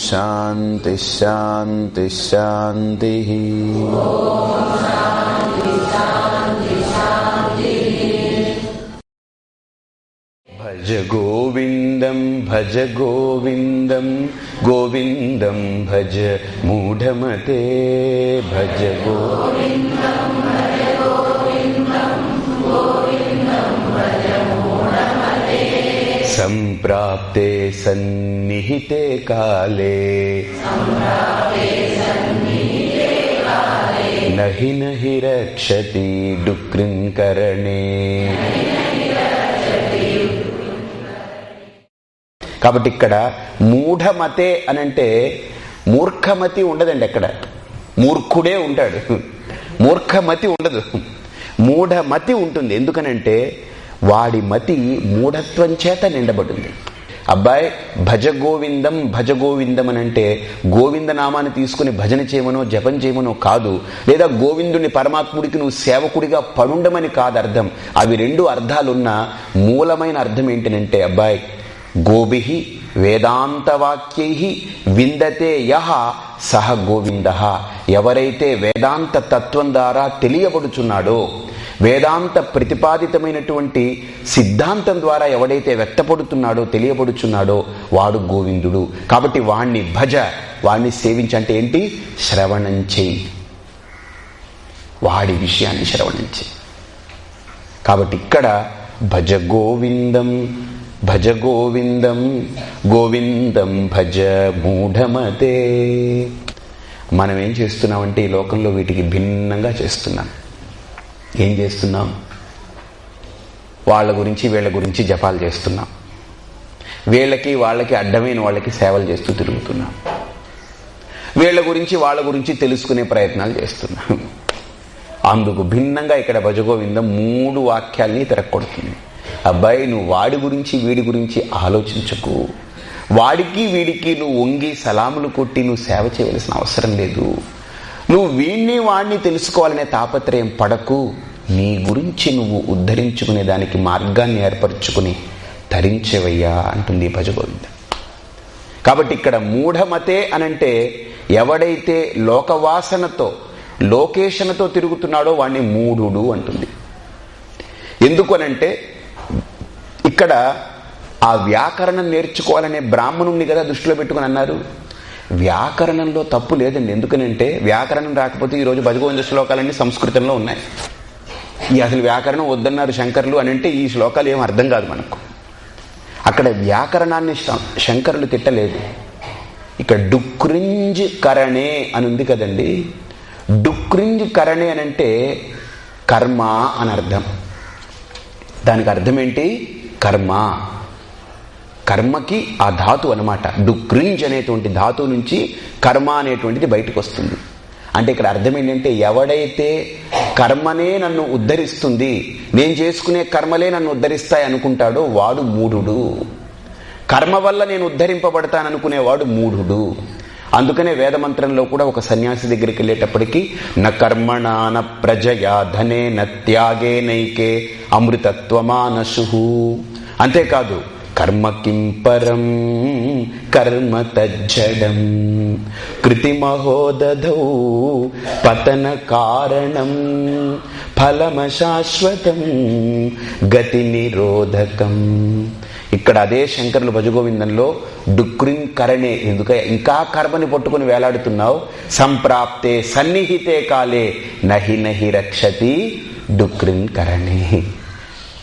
शान्तिः शान्तिः शान्तिः। भज गोविन्दं भज गोविन्दं गोविन्दं भज मूढमते। भज गो सम्प्राप्ते सन्निहिते काले नहि नहि रक्षति डुक्रिङ्करणे కాబట్టి ఇక్కడ మూఢమతే అనంటే మూర్ఖమతి ఉండదండి ఎక్కడ మూర్ఖుడే ఉంటాడు మూర్ఖమతి ఉండదు మూఢమతి ఉంటుంది ఎందుకనంటే వాడి మతి మూఢత్వం చేత నిండబడింది. అబ్బాయి భజ గోవిందం భజ గోవిందం అని అంటే గోవింద నామాన్ని తీసుకుని భజన చేయమనో జపం చేయమనో కాదు. లేదా గోవిందుని పరమాత్ముడికి నువ్వు సేవకుడిగా పడుండమని కాదు అర్థం. అవి రెండు అర్థాలున్న మూలమైన అర్థం ఏంటనంటే అబ్బాయి గోభి వేదాంతవాక్యై విందతే యహ సహ గోవింద. ఎవరైతే వేదాంత తత్వం ద్వారా తెలియబడుచున్నాడో వేదాంత ప్రతిపాదితమైనటువంటి సిద్ధాంతం ద్వారా ఎవడైతే వ్యక్తపడుతున్నాడో తెలియబడుచున్నాడో వాడు గోవిందుడు. కాబట్టి వాణ్ణి భజ వాణ్ణి సేవించంటే ఏంటి? శ్రవణం చేయి. వాడి విషయాన్ని శ్రవణం చేయి. కాబట్టి ఇక్కడ భజ గోవిందం భజ గోవిందం గోవిందం భజ మూఢమతే మనం ఏం చేస్తున్నామంటే ఈ లోకంలో వీటికి భిన్నంగా చేస్తున్నాం. ఏం చేస్తున్నాం? వాళ్ళ గురించి వీళ్ళ గురించి జపాలు చేస్తున్నాం. వీళ్ళకి వాళ్ళకి అడ్డమైన వాళ్ళకి సేవలు చేస్తూ తిరుగుతున్నాం. వీళ్ళ గురించి వాళ్ళ గురించి తెలుసుకునే ప్రయత్నాలు చేస్తున్నాం. అందుకు భిన్నంగా ఇక్కడ భజగోవిందం మూడు వాక్యాల్ని తిరగొడుతుంది అబ్బాయి నువ్వు వాడి గురించి వీడి గురించి ఆలోచించకు. వాడికి వీడికి నువ్వు వంగి సలాములు కొట్టి నువ్వు సేవ చేయవలసిన అవసరం లేదు. నువ్వు వీణ్ణి వాణ్ణి తెలుసుకోవాలనే తాపత్రయం పడకు. నీ గురించి నువ్వు ఉద్ధరించుకునే దానికి మార్గాన్ని ఏర్పరచుకుని తరించేవయ్యా అంటుంది భజగోవింద. కాబట్టి ఇక్కడ మూఢమతే అనంటే ఎవడైతే లోకవాసనతో లోకేషణతో తిరుగుతున్నాడో వాణ్ణి మూఢుడు అంటుంది. ఎందుకు అనంటే ఇక్కడ ఆ వ్యాకరణం నేర్చుకోవాలనే బ్రాహ్మణుణ్ణి కదా దృష్టిలో పెట్టుకుని అన్నారు. వ్యాకరణంలో తప్పు లేదండి. ఎందుకనంటే వ్యాకరణం రాకపోతే ఈరోజు భజగోవింద శ్లోకాలన్నీ సంస్కృతంలో ఉన్నాయి. ఈ అసలు వ్యాకరణం వద్దన్నారు శంకర్లు అని అంటే ఈ శ్లోకాలు ఏం అర్థం కాదు మనకు. అక్కడ వ్యాకరణాన్ని శంకరులు తిట్టలేదు. ఇక్కడ డుక్రింజ్ కరణే అని ఉంది కదండి. డుక్రింజ్ కరణే అని అంటే కర్మ అని అర్థం. దానికి అర్థం ఏంటి? కర్మ. కర్మకి ఆ ధాతు అనమాట డుక్రింజ్ అనేటువంటి ధాతు నుంచి కర్మ అనేటువంటిది బయటకు వస్తుంది అంటే ఇక్కడ అర్థం ఏంటంటే ఎవడైతే కర్మనే నన్ను ఉద్ధరిస్తుంది నేను చేసుకునే కర్మలే నన్ను ఉద్ధరిస్తాయి అనుకుంటాడో వాడు మూఢుడు. కర్మ వల్ల నేను ఉద్ధరింపబడతాననుకునేవాడు మూఢుడు. అందుకనే వేదమంత్రంలో కూడా ఒక సన్యాసి దగ్గరికి వెళ్ళేటప్పటికీ న కర్మణాన ప్రజయా ధనే నత్యాగే నైకే అమృతత్వమానసు అంతేకాదు కర్మ కిం పరం కర్మ తజ్జడం. కృతిమహోదధౌ పతన కారణం ఫలమశాశ్వతం గతి నిరోధకం. ఇక్కడ అదే శంకరులు భజగోవిందంలో డుక్రిం కరణే ఎందుక ఇంకా కర్మని పట్టుకుని వేలాడుతున్నావు? సంప్రాప్తే సన్నిహితే కాలే నహి నహి రక్షతి డుక్రిం కరణే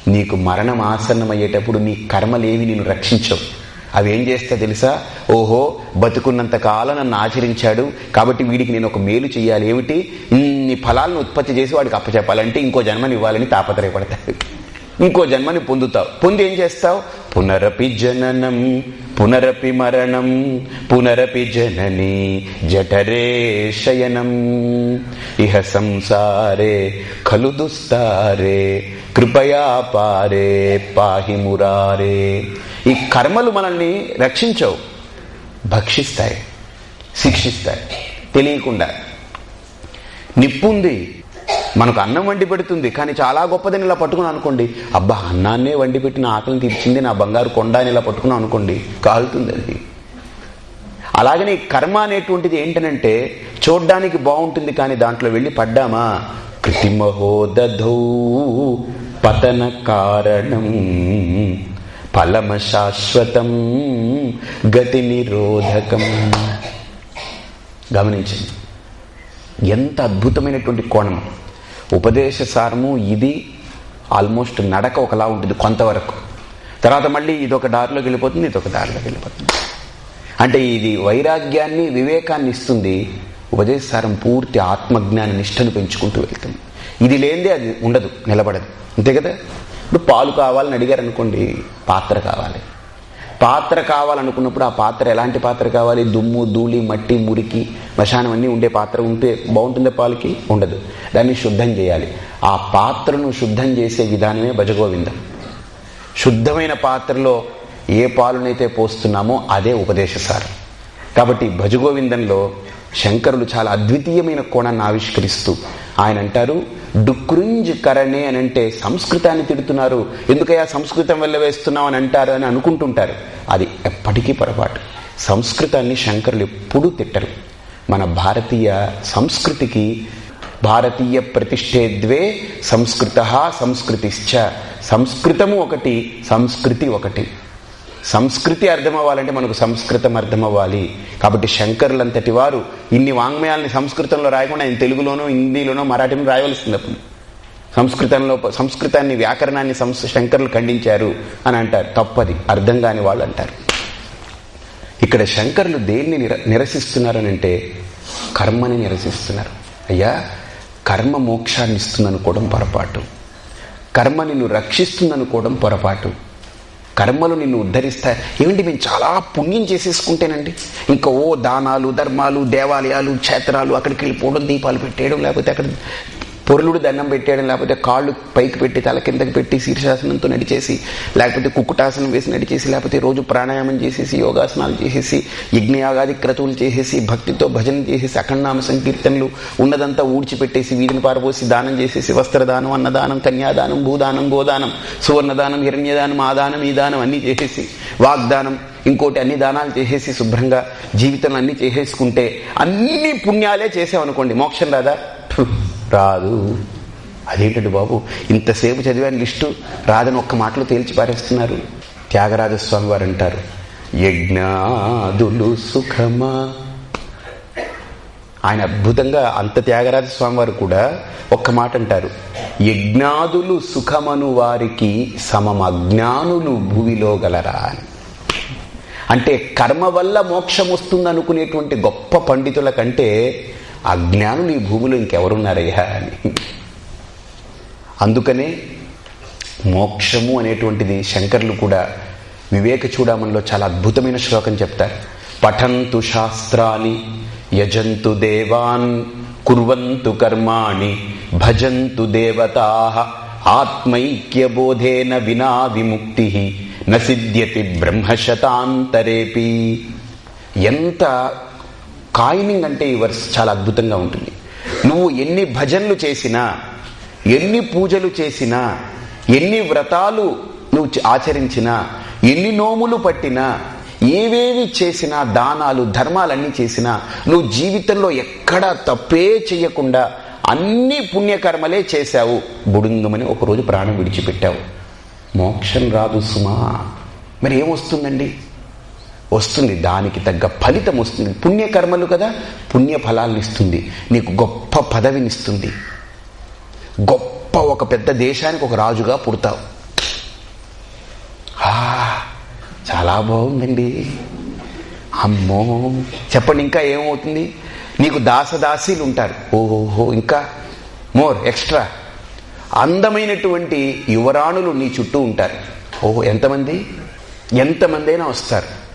నీకు మరణం ఆసన్నమయ్యేటప్పుడు నీ కర్మలేవి నేను రక్షించవు. అవి ఏం చేస్తే తెలుసా? ఓహో బతుకున్నంత కాలం నన్ను ఆచరించాడు. కాబట్టి వీడికి నేను ఒక మేలు చేయాలి ఏమిటి? నీ ఫలాలను ఉత్పత్తి చేసి వాడికి అప్పచెప్పాలంటే ఇంకో జన్మని ఇవ్వాలని తాపత్రయపడతాడు. ఇంకో జన్మని పొందుతావు. పొంది ఏం చేస్తావు? పునరపి జననం పునరపి మరణం పునరపి జనని జఠరే శయనం. ఇహ సంసారే ఖలు దుస్తారే కృపయా పారే పాహి మురారే. ఈ కర్మలు మనల్ని రక్షించవు భక్షిస్తాయి శిక్షిస్తాయి తెలియకుండా. నిప్పుంది మనకు అన్నం వండి పెడుతుంది కానీ చాలా గొప్పదని ఇలా పట్టుకుని అనుకోండి. అబ్బా అన్నాన్నే వండి పెట్టిన ఆకలిని తీర్చింది నా బంగారు కొండ అని ఇలా పట్టుకున్నాం అనుకోండి కాలుతుంది అది అలాగనే కర్మ అనేటువంటిది ఏంటనంటే చూడ్డానికి బాగుంటుంది కానీ దాంట్లో వెళ్ళి పడ్డామా? కృతిమహోదధౌ పతన కారణం ఫలమ శాశ్వతం గతి నిరోధకం. గమనించండి. ఎంత అద్భుతమైనటువంటి కోణం. ఉపదేశ సారము ఇది ఆల్మోస్ట్ నడక ఒకలా ఉంటుంది కొంతవరకు. తర్వాత మళ్ళీ ఇదొక దారిలోకి వెళ్ళిపోతుంది ఇదొక దారిలోకి వెళ్ళిపోతుంది. అంటే ఇది వైరాగ్యాన్ని వివేకాన్ని ఇస్తుంది. ఉపదేశ సారం పూర్తి ఆత్మజ్ఞాన నిష్టను పెంచుకుంటూ వెళ్తుంది. ఇది లేనిదే అది ఉండదు నిలబడదు. అంతే కదా? ఇప్పుడు పాలు కావాలని అడిగారు అనుకోండి పాత్ర కావాలి. పాత్ర కావాలనుకున్నప్పుడు ఆ పాత్ర ఎలాంటి పాత్ర కావాలి? దుమ్ము ధూళి మట్టి మురికి మశానం అన్నీ ఉండే పాత్ర ఉంటే బాగుంటుందా పాలకి? ఉండదు. దాన్ని శుద్ధం చేయాలి. ఆ పాత్రను శుద్ధం చేసే విధానమే భజగోవిందం. శుద్ధమైన పాత్రలో ఏ పాలునైతే పోస్తున్నామో అదే ఉపదేశసారం. కాబట్టి భజగోవిందంలో శంకరులు చాలా అద్వితీయమైన కోణాన్ని ఆవిష్కరిస్తూ ఆయన అంటారు డుక్రుంజ్ కరణే అని అంటే సంస్కృతాన్ని తిడుతున్నారు. ఎందుకయ్యా సంస్కృతం వల్ల వేస్తున్నావు అని అంటారు అని అనుకుంటుంటారు. అది ఎప్పటికీ పొరపాటు. సంస్కృతాన్ని శంకరులు ఎప్పుడూ తిట్టరు. మన భారతీయ సంస్కృతికి భారతీయ ప్రతిష్టే ద్వే సంస్కృత సంస్కృతిశ్చ. సంస్కృతము ఒకటి సంస్కృతి ఒకటి. సంస్కృతి అర్థమవ్వాలంటే మనకు సంస్కృతం అర్థమవ్వాలి. కాబట్టి శంకరులంతటి వారు ఇన్ని వాంగ్మయాల్ని సంస్కృతంలో రాయకుండా ఆయన తెలుగులోనో హిందీలోనో మరాఠీలో రాయవలసింది అప్పుడు. సంస్కృతంలో సంస్కృతాన్ని వ్యాకరణాన్ని సంస్ శంకరులు ఖండించారు అని అంటారు. తప్పది. అర్థం కాని వాళ్ళు అంటారు. ఇక్కడ శంకరులు దేన్ని నిర నిరసిస్తున్నారనంటే కర్మని నిరసిస్తున్నారు. అయ్యా కర్మ మోక్షాన్ని ఇస్తుందనుకోవడం పొరపాటు. కర్మ నిన్ను రక్షిస్తుందనుకోవడం పొరపాటు. కర్మలు నిన్ను ఉద్ధరిస్తాయి. ఏమిటి మేము చాలా పుణ్యం చేసేసుకుంటేనండి? ఇంకా ఓ దానాలు ధర్మాలు దేవాలయాలు క్షేత్రాలు అక్కడికి వెళ్ళిపోవడం దీపాలు పెట్టేయడం లేకపోతే అక్కడ పొరులుడు దండం పెట్టేయడం లేకపోతే కాళ్ళు పైకి పెట్టి తల కిందకి పెట్టి శీర్షాసనంతో నడిచేసి లేకపోతే కుక్కుటాసనం వేసి నడిచేసి లేకపోతే రోజు ప్రాణాయామం చేసేసి యోగాసనాలు చేసేసి యజ్ఞయాగాది క్రతువులు చేసేసి భక్తితో భజన చేసేసి అఖండామ సంకీర్తనలు ఉన్నదంతా ఊడ్చిపెట్టేసి వీధిని పారబోసి దానం చేసేసి వస్త్రదానం అన్నదానం కన్యాదానం భూదానం గోదానం సువర్ణదానం హిరణ్యదానం ఆదానం ఈదానం ఈ దానం అన్నీ చేసేసి వాగ్దానం ఇంకోటి అన్ని దానాలు చేసేసి శుభ్రంగా జీవితం అన్ని చేసేసుకుంటే అన్ని పుణ్యాలే చేసామనుకోండి మోక్షం రాదా? రాదు. అదేంటండి బాబు? ఇంతసేపు చదివాను లిస్టు రాదని ఒక్క మాటలో తేల్చి పారేస్తున్నారు. త్యాగరాజస్వామి వారు అంటారు యజ్ఞాదులు సుఖమా? ఆయన అద్భుతంగా అంత త్యాగరాజస్వామి వారు కూడా ఒక్క మాట అంటారు యజ్ఞాదులు సుఖమను వారికి సమం అజ్ఞానులు భూమిలో గలరా అని. అంటే కర్మ వల్ల మోక్షం వస్తుంది అనుకునేటువంటి గొప్ప పండితుల కంటే అజ్ఞానులు ఈ భూమిలో ఇంకెవరున్నారయ్యా అని. అందుకనే మోక్షము అనేటువంటిది శంకర్లు కూడా వివేక చూడామణిలో చాలా అద్భుతమైన శ్లోకం చెప్తారు. పఠంతు శాస్త్రాన్ని యజంతు దేవాన్ కుర్వంతు కర్మాణి భజంతు దేవతా ఆత్మైక్యబోధేన వినా విముక్తి నసిద్ధ్యతి బ్రహ్మశతాంతరేపి. ఎంత కాయినింగ్ అంటే ఈ వర్స్ చాలా అద్భుతంగా ఉంటుంది. నువ్వు ఎన్ని భజనలు చేసినా ఎన్ని పూజలు చేసినా ఎన్ని వ్రతాలు నువ్వు ఆచరించినా ఎన్ని నోములు పట్టినా ఏవేవి చేసినా దానాలు ధర్మాలన్నీ చేసినా నువ్వు జీవితంలో ఎక్కడా తప్పే చెయ్యకుండా అన్ని పుణ్యకర్మలే చేశావు. బుడుంగమని ఒకరోజు ప్రాణం విడిచిపెట్టావు. మోక్షం రాదు సుమా. మరి ఏమొస్తుందండి? వస్తుంది. దానికి తగ్గ ఫలితం వస్తుంది. పుణ్యకర్మలు కదా పుణ్య ఫలాలను ఇస్తుంది నీకు గొప్ప పదవినిస్తుంది. గొప్ప ఒక పెద్ద దేశానికి ఒక రాజుగా పుడతావు. చాలా బాగుందండి. అమ్మో. చెప్పండి ఇంకా ఏమవుతుంది? నీకు దాసదాసీలు ఉంటారు ఓహో ఇంకా మోర్ ఎక్స్ట్రా. అందమైనటువంటి యువరాణులు నీ చుట్టూ ఉంటారు. ఓహో ఎంతమంది? ఎంతమంది అయినా వస్తారు.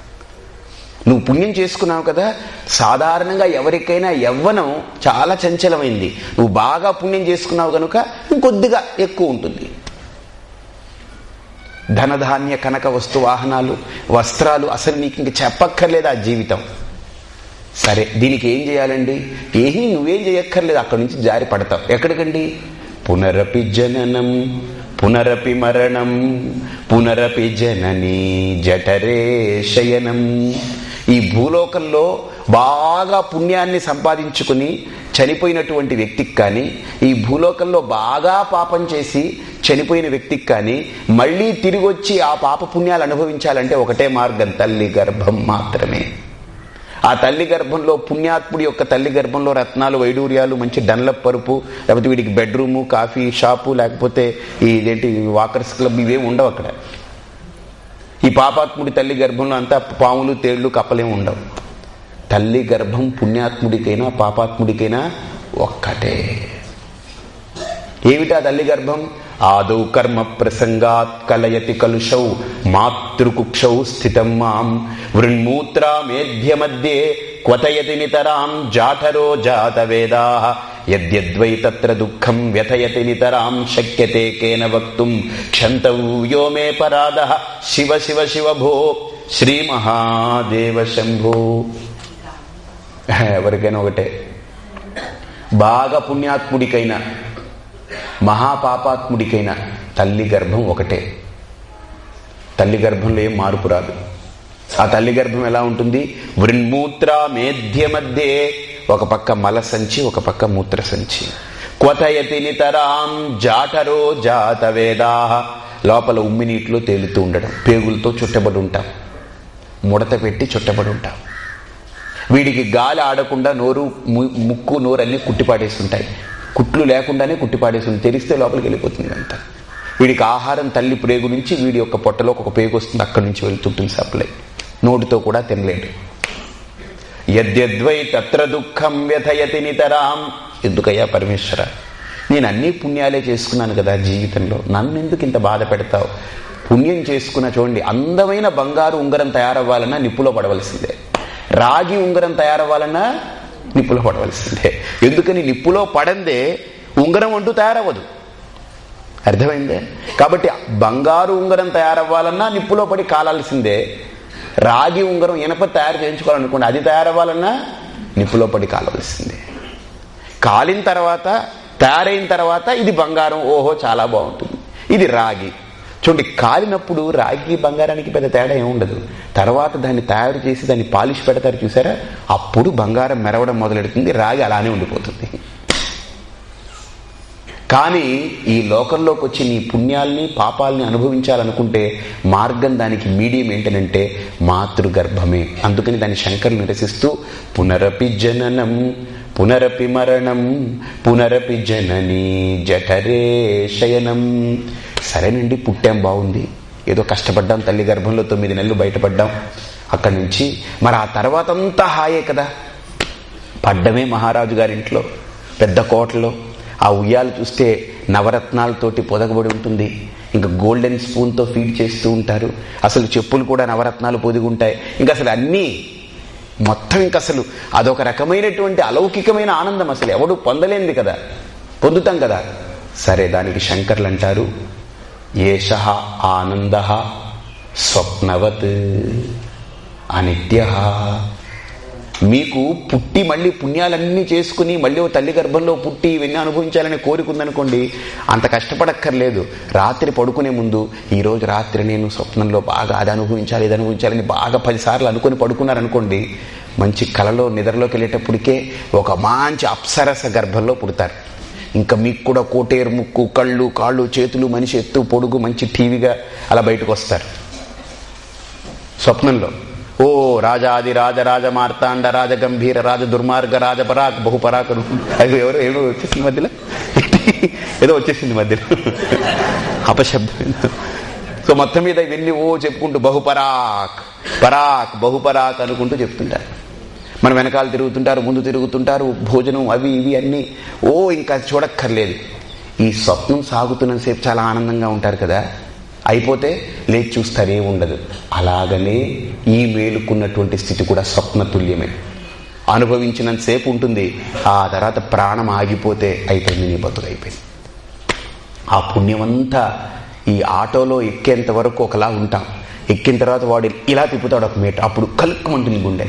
నువ్వు పుణ్యం చేసుకున్నావు కదా సాధారణంగా ఎవరికైనా యవ్వనం చాలా చంచలమైంది. నువ్వు బాగా పుణ్యం చేసుకున్నావు కనుక ఇంకొద్దిగా ఎక్కువ ఉంటుంది. ధనధాన్య కనక వస్తు వాహనాలు వస్త్రాలు అసలు నీకు ఇంక చెప్పక్కర్లేదు ఆ జీవితం. సరే దీనికి ఏం చేయాలండి? ఏమీ నువ్వేం చేయక్కర్లేదు అక్కడి నుంచి జారి పడతావు. ఎక్కడికండి? పునరపి జననం పునరపి మరణం పునరపి జనని జఠరే శయనం. ఈ భూలోకంలో బాగా పుణ్యాన్ని సంపాదించుకుని చనిపోయినటువంటి వ్యక్తికి కానీ ఈ భూలోకంలో బాగా పాపం చేసి చనిపోయిన వ్యక్తికి కానీ మళ్ళీ తిరిగి వచ్చి ఆ పాప పుణ్యాలు అనుభవించాలంటే ఒకటే మార్గం తల్లి గర్భం మాత్రమే. ఆ తల్లి గర్భంలో పుణ్యాత్ముడి యొక్క తల్లి గర్భంలో రత్నాలు వైడూర్యాలు మంచి డన్లప్ పరుపు లేకపోతే వీడికి బెడ్రూము కాఫీ షాపు లేకపోతే ఇదేంటి వాకర్స్ క్లబ్ ఇవే ఉండవు అక్కడ. ఈ పాపాత్ముడి తల్లి గర్భంలో అంతా పాములు తేళ్ళు కప్పలేం ఉండవు. తల్లి గర్భం పుణ్యాత్ముడికైనా పాపాత్ముడికైనా ఒక్కటే. ఏమిటా తల్లి గర్భం? ఆదౌ కర్మ ప్రసంగాత్ కలయతి కలుషౌ మాతృకుక్షౌ స్థితం మాం వృణ్మూత్రా మేధ్య మధ్యే క్వతయతి నితరాం జాఠరో జాత వేదా యద్యద్వై తత్ర దుఃఖం వ్యథయతి నితరాం శక్యతే కేన వక్తుం క్షంతవ్యో మే పరాద శివ శివ శివ భో శ్రీ మహాదేవ శంభో ఎవరికైనా ఒకటే। బాగా పుణ్యాత్ముడికైనా మహాపాపాత్ముడికైనా తల్లి గర్భం ఒకటే. తల్లి గర్భంలో ఏం మార్పు రాదు. ఆ తల్లి గర్భం ఎలా ఉంటుంది? వృన్మూత్ర మేధ్య మధ్యే ఒక పక్క మల సంచి ఒక పక్క మూత్ర సంచి. క్వతయతి నితరాం జాటరో జాత వేదా లోపల ఉమ్మి నీటిలో తేలుతూ ఉండడం పేగులతో చుట్టబడి ఉంటాం. ముడత పెట్టి చుట్టబడి ఉంటాం. వీడికి గాలి ఆడకుండా నోరు ముక్కు నోరు అన్నీ కుట్టిపాడేస్తుంటాయి కుట్లు లేకుండానే కుట్టిపాడేస్తుంది తెరిస్తే లోపలికి వెళ్ళిపోతుంది అంతా. వీడికి ఆహారం తల్లి ప్రేగు నుంచి వీడి యొక్క పొట్టలో ఒక పేగు వస్తుంది. అక్కడి నుంచి వెళ్తుంటుంది సప్లై. నోటితో కూడా తినలేడు యద్యద్వై తత్ర దుఃఖం వ్యథయతి నితరాం. ఎందుకయ్యా పరమేశ్వర? నేను అన్ని పుణ్యాలే చేసుకున్నాను కదా జీవితంలో. నన్ను ఎందుకు ఇంత బాధ పెడతావు? పుణ్యం చేసుకున్న చూడండి అందమైన బంగారు ఉంగరం తయారవ్వాలన్నా నిప్పులో పడవలసిందే. రాగి ఉంగరం తయారవ్వాలన్నా నిప్పులో పడవలసిందే. ఎందుకని నిప్పులో పడందే ఉంగరం అంటూ తయారవ్వదు. అర్థమైందే? కాబట్టి బంగారు ఉంగరం తయారవ్వాలన్నా నిప్పులో పడి కాలాల్సిందే. రాగి ఉంగరం ఇనప తయారు చేయించుకోవాలనుకోండి అది తయారవ్వాలన్నా నిప్పులో పడి కాలవలసిందే. కాలిన తర్వాత తయారైన తర్వాత ఇది బంగారం ఓహో చాలా బాగుంటుంది. ఇది రాగి. చూడండి కాలినప్పుడు రాగి బంగారానికి పెద్ద తేడా ఏముండదు తర్వాత దాన్ని తయారు చేసి దాన్ని పాలిష్ పెడతారు చూసారా? అప్పుడు బంగారం మెరవడం మొదలెడుతుంది రాగి అలానే ఉండిపోతుంది. కానీ ఈ లోకంలోకి వచ్చి నీ పుణ్యాల్ని పాపాలని అనుభవించాలనుకుంటే మార్గం దానికి మీడియం ఏంటనంటే మాతృగర్భమే. అందుకని దాన్ని శంకర్లు నిరసిస్తూ పునరపి జననం పునరపి మరణం పునరపి జనని జఠరే శయనం. సరేనండి పుట్టాం బాగుంది. ఏదో కష్టపడ్డాం తల్లి గర్భంలో తొమ్మిది నెలలు బయటపడ్డాం. అక్కడి నుంచి మరి ఆ తర్వాత అంతా హాయే కదా. పడ్డమే మహారాజు గారింట్లో పెద్ద కోటలో. ఆ ఉయ్యాలు చూస్తే నవరత్నాలతోటి పొదగబడి ఉంటుంది. ఇంకా గోల్డెన్ స్పూన్తో ఫీడ్ చేస్తూ ఉంటారు. అసలు చెప్పులు కూడా నవరత్నాలు పొదిగుంటాయి. ఇంకా అసలు అన్నీ మొత్తం ఇంక అసలు అదొక రకమైనటువంటి అలౌకికమైన ఆనందం అసలు. ఎవడు పొందలేంది కదా. పొందుతాం కదా. సరే దానికి శంకర్లు అంటారు ఏష ఆనంద స్వప్నవత్ అనిత్య మీకు పుట్టి మళ్ళీ పుణ్యాలన్నీ చేసుకుని మళ్ళీ తల్లి గర్భంలో పుట్టి ఇవన్నీ అనుభవించాలని కోరుకుందనుకోండి అంత కష్టపడక్కర్లేదు. రాత్రి పడుకునే ముందు ఈరోజు రాత్రి నేను స్వప్నంలో బాగా అది అనుభవించాలి ఇది అనుభవించాలని బాగా పదిసార్లు అనుకుని పడుకున్నారనుకోండి మంచి కలలో నిద్రలోకి వెళ్ళేటప్పటికే ఒక మంచి అప్సరస గర్భంలో పుడతారు. ఇంకా మీకు కూడా కోటేరు ముక్కు కళ్ళు కాళ్ళు చేతులు మనిషి ఎత్తు పొడుగు మంచి టీవీగా అలా బయటకు వస్తారు స్వప్నంలో. ఓ రాజాది రాజ రాజ మార్తాండ రాజ గంభీర రాజ దుర్మార్గ రాజ పరాక్ బహుపరాక్ అవి ఎవరు ఏమో వచ్చేసింది మధ్యలో? ఏదో వచ్చేసింది మధ్యలో. అపశబ్దం. సో మొత్తం మీద ఇవన్నీ ఓ చెప్పుకుంటూ బహుపరాక్ పరాక్ బహుపరాక్ అనుకుంటూ చెప్తుంటారు. మన వెనకాల తిరుగుతుంటారు ముందు తిరుగుతుంటారు భోజనం అవి ఇవి అన్నీ. ఓ ఇంకా చూడక్కర్లేదు. ఈ స్వప్నం సాగుతున్నంతసేపు చాలా ఆనందంగా ఉంటారు కదా. అయిపోతే లేచి చూస్తారే ఉండదు. అలాగనే ఈ మేలుకున్నటువంటి స్థితి కూడా స్వప్నతుల్యమే. అనుభవించినంతసేపు ఉంటుంది. ఆ తర్వాత ప్రాణం ఆగిపోతే అయిపోయింది నీ బతుకైపోయింది అయిపోయింది. ఆ పుణ్యమంతా ఈ ఆటోలో ఎక్కేంత వరకు ఒకలా ఉంటాం. ఎక్కిన తర్వాత వాడు ఇలా తిప్పుతాడు ఒక మీటర్. అప్పుడు కలుక్కుమంటుంది గుండె.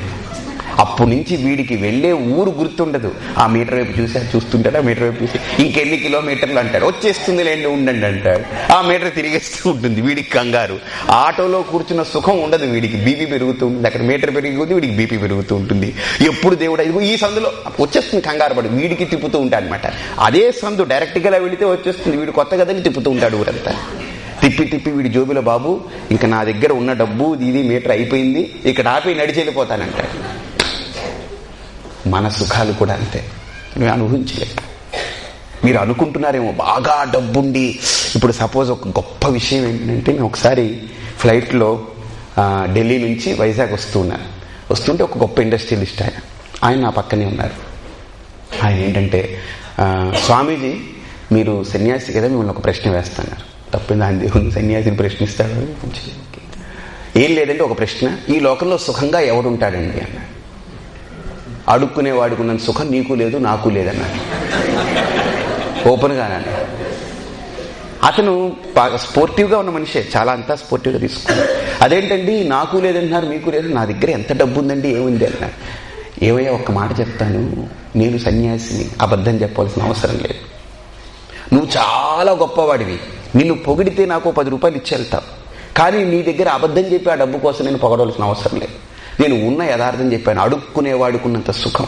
అప్పటి నుంచి వీడికి వెళ్ళే ఊరు గుర్తుండదు. ఆ మీటర్ వైపు చూసా చూస్తుంటాడు? ఆ మీటర్ వైపు చూసి ఇంకెన్ని కిలోమీటర్లు అంటాడు. వచ్చేస్తుంది లేండి ఉండండి అంటాడు. ఆ మీటర్ తిరిగేస్తూ ఉంటుంది. వీడికి కంగారు. ఆటోలో కూర్చున్న సుఖం ఉండదు వీడికి. బీపీ పెరుగుతూ ఉంటుంది. అక్కడ మీటర్ పెరిగిపోతే వీడికి బీపీ పెరుగుతూ ఉంటుంది. ఎప్పుడు దేవుడు ఇదిగో ఈ సందులో వచ్చేస్తుంది కంగారు పడు. వీడికి తిప్పుతూ ఉంటాడు అనమాట అదే సందు డైరెక్ట్గా వెళితే వచ్చేస్తుంది. వీడు కొత్త కదని తిప్పుతూ ఉంటాడు ఊరంతా తిప్పి తిప్పి వీడి జోబిలో బాబు ఇంకా నా దగ్గర ఉన్న డబ్బు ఇది మీటర్ అయిపోయింది. ఇక్కడ ఆపి నడిచి వెళ్ళిపోతానంటాడు. మన సుఖాలు కూడా అంతే. నువ్వు అనుభవించలేక మీరు అనుకుంటున్నారేమో బాగా డబ్బుండి. ఇప్పుడు సపోజ్ ఒక గొప్ప విషయం ఏంటంటే నేను ఒకసారి ఫ్లైట్లో ఢిల్లీ నుంచి వైజాగ్ వస్తున్నాను వస్తుంటే ఒక గొప్ప ఇండస్ట్రియలిస్ట్ ఆయన. ఆయన నా పక్కనే ఉన్నారు. ఆయన ఏంటంటే స్వామీజీ మీరు సన్యాసి కదా మిమ్మల్ని ఒక ప్రశ్న వేస్తున్నారు. తప్పింది ఆయన దేవుని సన్యాసిని ప్రశ్నిస్తాడు ఏం లేదంటే ఒక ప్రశ్న. ఈ లోకంలో సుఖంగా ఎవడుంటాడండి అన్నాడు. అడుక్కునే ఉన్న సుఖం నీకు లేదు నాకు లేదన్నాడు. ఓపెన్గా అన్నాడు అతను బాగా స్పోర్టివ్గా ఉన్న మనిషే చాలా అంతా స్పోర్టివ్గా తీసుకున్నాడు. అదేంటండి నాకు లేదంటున్నారు మీకు లేదు నా దగ్గర ఎంత డబ్బు ఉందండి ఏముంది అన్నాడు. ఏవయ్యా ఒక్క మాట చెప్తాను నేను సన్యాసిని అబద్ధం చెప్పాల్సిన అవసరం లేదు. నువ్వు చాలా గొప్పవాడివి నిన్ను పొగిడితే నాకు పది రూపాయలు ఇచ్చి వెళ్తావు. కానీ నీ దగ్గర అబద్ధం చెప్పి ఆ డబ్బు కోసం నేను పొగడవలసిన అవసరం లేదు. నేను ఉన్న యథార్థం చెప్పాను. అడుక్కునేవాడుకున్నంత సుఖం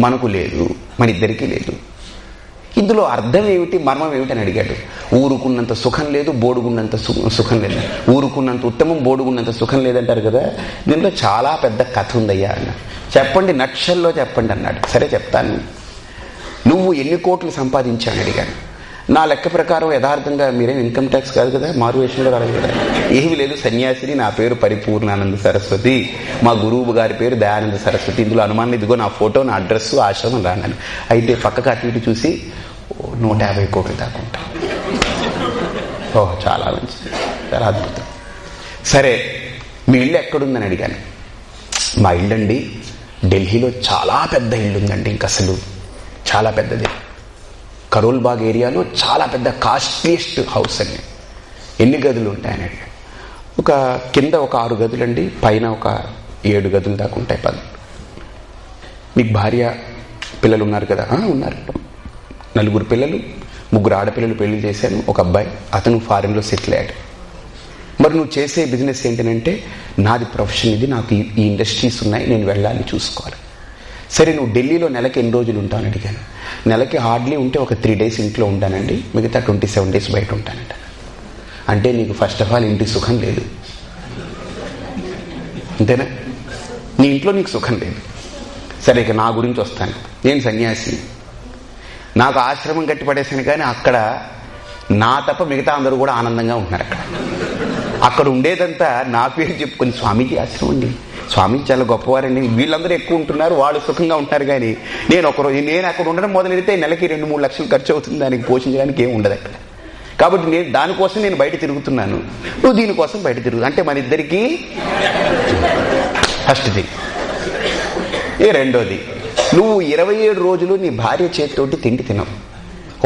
మనకు లేదు మన ఇద్దరికీ లేదు. ఇందులో అర్థం ఏమిటి మర్మం ఏమిటి అని అడిగాడు. ఊరుకున్నంత సుఖం లేదు బోడుగున్నంత సుఖం లేదు. ఊరుకున్నంత ఉత్తమం బోడుగున్నంత సుఖం లేదంటారు కదా? దీనిలో చాలా పెద్ద కథ ఉందయ్యా అన్న. చెప్పండి నక్షల్లో చెప్పండి అన్నాడు. సరే చెప్తాను. నువ్వు ఎన్ని కోట్లు సంపాదించాను అడిగాను. నా లెక్క ప్రకారం యథార్థంగా మీరేం ఇన్కమ్ ట్యాక్స్ కాదు కదా మారు వేషంలో రాదు కదా. ఏమీ లేదు సన్యాసిని నా పేరు పరిపూర్ణానంద సరస్వతి మా గురువు గారి పేరు దయానంద సరస్వతి. ఇందులో అనుమానం ఇదిగో నా ఫోటో నా అడ్రస్ ఆశ్రమం రానని. అయితే పక్కకు అటు ఇటు చూసి నూట యాభై కోట్లు దాకా ఉంటాయి ఓహ్ చాలా మంచిది. చాలా అద్భుతం. సరే మీ ఇల్లు ఎక్కడుందని అడిగాను. మా ఇల్లు అండి ఢిల్లీలో చాలా పెద్ద ఇల్లు ఉందండి ఇంక అసలు చాలా పెద్దది. కరోల్బాగ్ ఏరియాలో చాలా పెద్ద కాస్ట్లీస్ట్ హౌస్ అండి. ఎన్ని గదులు ఉంటాయని ఒక కింద ఒక ఆరు గదులండి పైన ఒక ఏడు గదులు దాకా ఉంటాయి పది. మీకు భార్య పిల్లలు ఉన్నారు కదా? ఉన్నారు. నలుగురు పిల్లలు ముగ్గురు ఆడపిల్లలు పెళ్ళి చేశాను ఒక అబ్బాయి అతను ఫారెన్లో సెటిల్ అయ్యాడు. మరి నువ్వు చేసే బిజినెస్ ఏంటంటే నాది ప్రొఫెషన్ ఇది నాకు ఈ- ఇండస్ట్రీస్ ఉన్నాయి నేను వెళ్ళాలి చూసుకోవాలి. సరే నువ్వు ఢిల్లీలో నెలకి ఎన్ని రోజులు ఉంటావని అడిగాను. నెలకి హార్డ్లీ ఉంటే ఒక త్రీ డేస్ ఇంట్లో ఉంటానండి. మిగతా ట్వంటీ సెవెన్ డేస్ బయట ఉంటానంట. అంటే నీకు ఫస్ట్ ఆఫ్ ఆల్ ఇంటి సుఖం లేదు. అంతేనా? నీ ఇంట్లో నీకు సుఖం లేదు. సరే ఇక నా గురించి వస్తాను. నేను సన్యాసి? నాకు ఆశ్రమం కట్టి పడేసాను కానీ అక్కడ నా తప్ప మిగతా అందరూ కూడా ఆనందంగా ఉంటున్నారు అక్కడ. అక్కడ ఉండేదంతా నా పేరు చెప్పుకొని స్వామీజీ ఆశ్రమం అండి. స్వామీజీ చాలా గొప్పవారండి. వీళ్ళందరూ ఎక్కువ ఉంటున్నారు వాళ్ళు సుఖంగా ఉంటారు కానీ నేను ఒకరోజు నేను అక్కడ ఉండడం మొదలెడితే నెలకి రెండు మూడు లక్షలు ఖర్చు అవుతుంది. దానికి పోషించడానికి ఏం ఉండదు అక్కడ. కాబట్టి నేను దానికోసం నేను బయట తిరుగుతున్నాను. నువ్వు దీనికోసం బయట తిరుగు. అంటే మన ఇద్దరికి ఫస్ట్ థింగ్ ఏ రెండోది నువ్వు ఇరవై ఏడు రోజులు నీ భార్య చేతితోటి తిండి తినవు.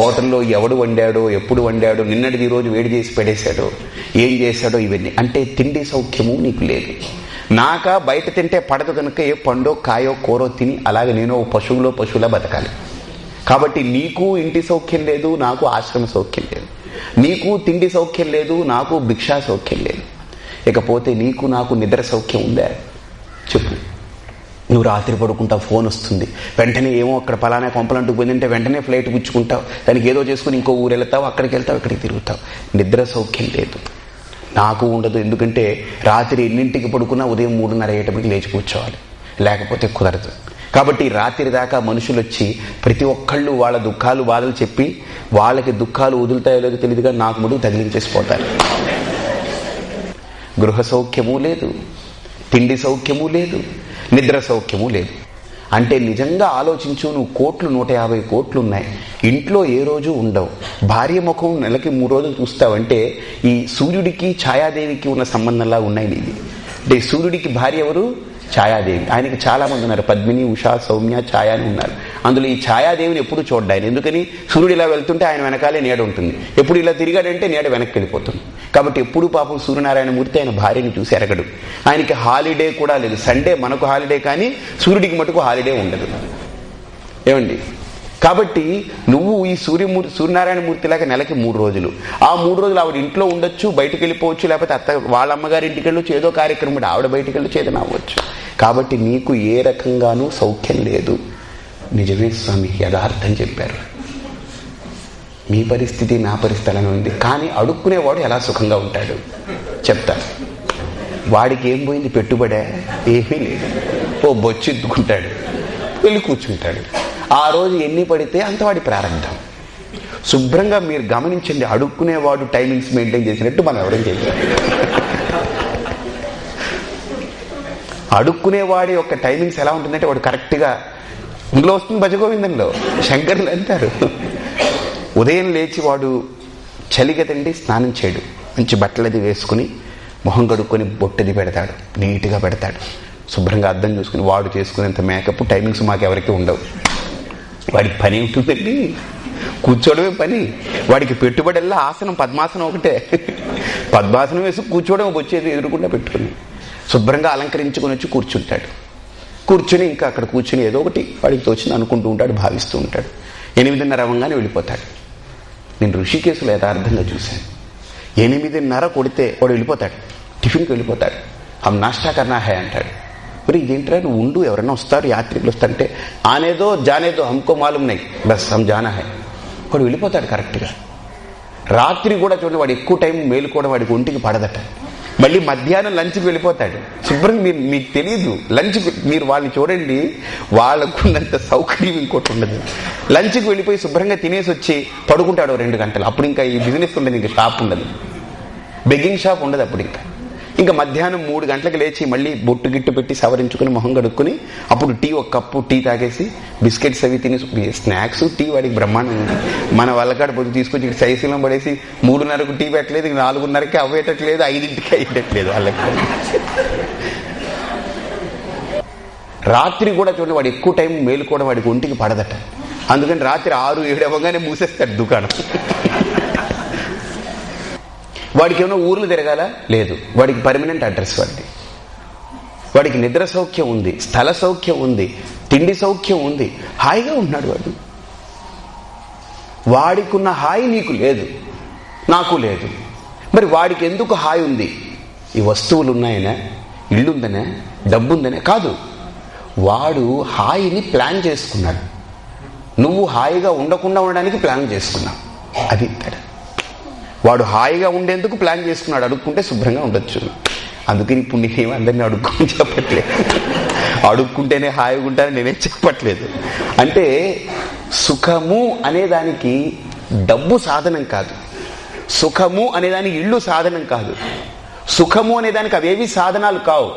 హోటల్లో ఎవడు వండాడో ఎప్పుడు వండాడో నిన్నటిది ఈ రోజు వేడి చేసి పెడేశాడో ఏం చేశాడో ఇవన్నీ. అంటే తిండి సౌఖ్యము నీకు లేదు. నాక బయట తింటే పడదు కనుక ఏ పండో కాయో కూరో తిని అలాగే నేను పశువులో పశువులా బతకాలి. కాబట్టి నీకు ఇంటి సౌఖ్యం లేదు నాకు ఆశ్రమ సౌఖ్యం లేదు. నీకు తిండి సౌఖ్యం లేదు నాకు భిక్షా సౌఖ్యం లేదు. ఇకపోతే నీకు నాకు నిద్ర సౌఖ్యం ఉందా? చెప్పు. నువ్వు రాత్రి పడుకుంటావు ఫోన్ వస్తుంది. వెంటనే ఏమో అక్కడ పలానా కొంపలంటూ పోయిందంటే వెంటనే ఫ్లైట్ పుచ్చుకుంటావు దానికి ఏదో చేసుకుని ఇంకో ఊరు వెళ్తావు అక్కడికి వెళ్తావు ఇక్కడికి తిరుగుతావు. నిద్ర సౌఖ్యం లేదు. నాకు ఉండదు ఎందుకంటే రాత్రి ఎన్నింటికి పడుకున్నా ఉదయం మూడున్నర అయ్యేటప్పటికి లేచి కూర్చోవాలి. లేకపోతే కుదరదు. కాబట్టి రాత్రి దాకా మనుషులు వచ్చి ప్రతి ఒక్కళ్ళు వాళ్ళ దుఃఖాలు బాధలు చెప్పి వాళ్ళకి దుఃఖాలు వదులుతాయో లేదో తెలియదుగా నాకు ముడుగు తగిలించేసిపోతారు. గృహ సౌఖ్యము లేదు. తిండి సౌఖ్యము లేదు. నిద్ర సౌఖ్యము లేదు. అంటే నిజంగా ఆలోచించు నువ్వు కోట్లు నూట యాభై కోట్లు ఉన్నాయి ఇంట్లో ఏ రోజు ఉండవు. భార్య ముఖం నెలకి మూడు రోజులు చూస్తావంటే ఈ సూర్యుడికి ఛాయాదేవికి ఉన్న సంబంధంలా ఉన్నాయి ఇది అంటే సూర్యుడికి భార్య ఎవరు? ఛాయాదేవి. ఆయనకి చాలా మంది ఉన్నారు. పద్మిని ఉషా సౌమ్య ఛాయా అని ఉన్నారు. అందులో ఈ ఛాయాదేవిని ఎప్పుడు చూడ్డాయని. ఎందుకని? సూర్యుడు ఇలా వెళ్తుంటే ఆయన వెనకాలే నీడ ఉంటుంది. ఎప్పుడు ఇలా తిరిగాడంటే నీడ వెనక్కి వెళ్ళిపోతుంది. కాబట్టి ఎప్పుడు పాపం సూర్యనారాయణ మూర్తి ఆయన భార్యని చూసి ఎరగడు. ఆయనకి హాలిడే కూడా లేదు. సండే మనకు హాలిడే కానీ సూర్యుడికి మటుకు హాలిడే ఉండదు. ఏమండి? కాబట్టి నువ్వు ఈ సూర్యమూర్తి సూర్యనారాయణ మూర్తిలాగా నెలకి మూడు రోజులు. ఆ మూడు రోజులు ఆవిడ ఇంట్లో ఉండొచ్చు బయటకు వెళ్ళిపోవచ్చు లేకపోతే అత్త వాళ్ళ అమ్మగారి ఇంటికి వెళ్ళొచ్చు ఏదో కార్యక్రమం ఆవిడ బయటకు వెళ్ళొచ్చు ఏదైనా అవ్వచ్చు. కాబట్టి నీకు ఏ రకంగానూ సౌఖ్యం లేదు. నిజమే స్వామి యథార్థం చెప్పారు. మీ పరిస్థితి నా పరిస్థితి అలానే ఉంది. కానీ అడుక్కునేవాడు ఎలా సుఖంగా ఉంటాడు? చెప్తా. వాడికి ఏం పోయింది పెట్టుబడే? ఏమీ లేదు. ఓ బొచ్చెత్తుకుంటాడు వెళ్ళి కూర్చుంటాడు. ఆ రోజు ఎన్ని పడితే అంత వాడి ప్రారంభం. శుభ్రంగా మీరు గమనించండి అడుక్కునేవాడు టైమింగ్స్ మెయింటైన్ చేసినట్టు మనం ఎవరేం చేయలేదు అడుక్కునేవాడి యొక్క టైమింగ్స్ ఎలా ఉంటుందంటే వాడు కరెక్ట్గా ఇందులో వస్తుంది భజగోవిందంలో. శంకర్లు అంటారు. ఉదయం లేచి వాడు చలిగదండి స్నానం చేయడు. మంచి బట్టలది వేసుకుని మొహం కడుక్కొని బొట్టది పెడతాడు. నీట్గా పెడతాడు. శుభ్రంగా అర్థం చూసుకుని వాడు చేసుకునేంత మేకప్ టైమింగ్స్ మాకు ఎవరికి ఉండవు. వాడికి పని ఉంటుందండి. కూర్చోవడమే పని. వాడికి పెట్టుబడల్లా ఆసనం పద్మాసనం ఒకటే. పద్మాసనం వేసి కూర్చోవడం వచ్చేది ఎదురుకుండా పెట్టుకుని. శుభ్రంగా అలంకరించుకుని వచ్చి కూర్చుంటాడు. కూర్చుని ఇంకా అక్కడ కూర్చుని ఏదో ఒకటి వాడికి తోచింది అనుకుంటూ ఉంటాడు భావిస్తూ ఉంటాడు. ఎనిమిదిన్నర అవ్వగానే వెళ్ళిపోతాడు. నేను ఋషికేశులు యథార్థంగా చూశాను. ఎనిమిదిన్నర కొడితే వాడు వెళ్ళిపోతాడు. టిఫిన్కి వెళ్ళిపోతాడు. హమ్ నాష్టా కన్నా హై అంటాడు. మరి ఇదేంటరా? నువ్వు ఉండు ఎవరైనా వస్తారు యాత్రికులు వస్తారంటే ఆనేదో జానేదో హమ్కో మాలూమ్ నై. బస్ హమ్ జానా హై వాడు వెళ్ళిపోతాడు కరెక్ట్గా. రాత్రి కూడా చూడండి వాడు ఎక్కువ టైం మేలుకోవడం వాడికి ఒంటికి పడదట. మళ్ళీ మధ్యాహ్నం లంచ్కి వెళ్ళిపోతాడు. శుభ్రంగా మీరు మీకు తెలియదు లంచ్ మీరు వాళ్ళని చూడండి వాళ్ళకున్నంత సౌకర్యం ఇంకోటి ఉండదు. లంచ్కి వెళ్ళిపోయి శుభ్రంగా తినేసి వచ్చి పడుకుంటాడు రెండు గంటలు. అప్పుడు ఇంకా ఈ బిజినెస్ ఉండదు ఇంకా షాప్ ఉండదు. బెగ్గింగ్ షాప్ ఉండదు అప్పుడు ఇంకా. ఇంకా మధ్యాహ్నం మూడు గంటలకు లేచి మళ్ళీ బొట్టు గిట్టు పెట్టి సవరించుకుని మొహం కడుక్కుని అప్పుడు టీ ఒక కప్పు టీ తాగేసి బిస్కెట్స్ అవి తిని స్నాక్స్ టీ వాడికి బ్రహ్మాండం మన వాళ్ళకాడ పొద్దు తీసుకొచ్చి శైశీలం పడేసి మూడున్నరకు టీ పెట్టలేదు నాలుగున్నరకి అవ్వేటట్లేదు ఐదింటికి అయ్యేటట్లేదు వాళ్ళకి. రాత్రి కూడా చూడండి వాడు ఎక్కువ టైం మేలుకోవడం వాడికి ఒంటికి పడదట. అందుకని రాత్రి ఆరు ఏడు అవ్వగానే మూసేస్తాడు దుకాణం. వాడికి ఏమైనా ఊర్లు తిరగాల? లేదు. వాడికి పర్మనెంట్ అడ్రస్ వాడిది. వాడికి నిద్ర సౌఖ్యం ఉంది స్థల సౌఖ్యం ఉంది తిండి సౌఖ్యం ఉంది. హాయిగా ఉన్నాడు వాడు. వాడికున్న హాయి నీకు లేదు నాకు లేదు. మరి వాడికి ఎందుకు హాయి ఉంది? ఈ వస్తువులు ఉన్నాయనే ఇల్లుందనే డబ్బుందనే? కాదు. వాడు హాయిని ప్లాన్ చేసుకున్నాడు. నువ్వు హాయిగా ఉండకుండా ఉండడానికి ప్లాన్ చేసుకున్నావు. అది తేడా. వాడు హాయిగా ఉండేందుకు ప్లాన్ చేసుకున్నాడు. అడుక్కుంటే శుభ్రంగా ఉండొచ్చు. అందుకని ఇప్పుడు నేనేమి అందరినీ అడుక్కుని చెప్పట్లేదు. అడుక్కుంటేనే హాయిగా ఉంటానని నేనేం చెప్పట్లేదు. అంటే సుఖము అనేదానికి డబ్బు సాధనం కాదు. సుఖము అనేదానికి ఇళ్ళు సాధనం కాదు. సుఖము అనేదానికి అవేవి సాధనాలు కావు.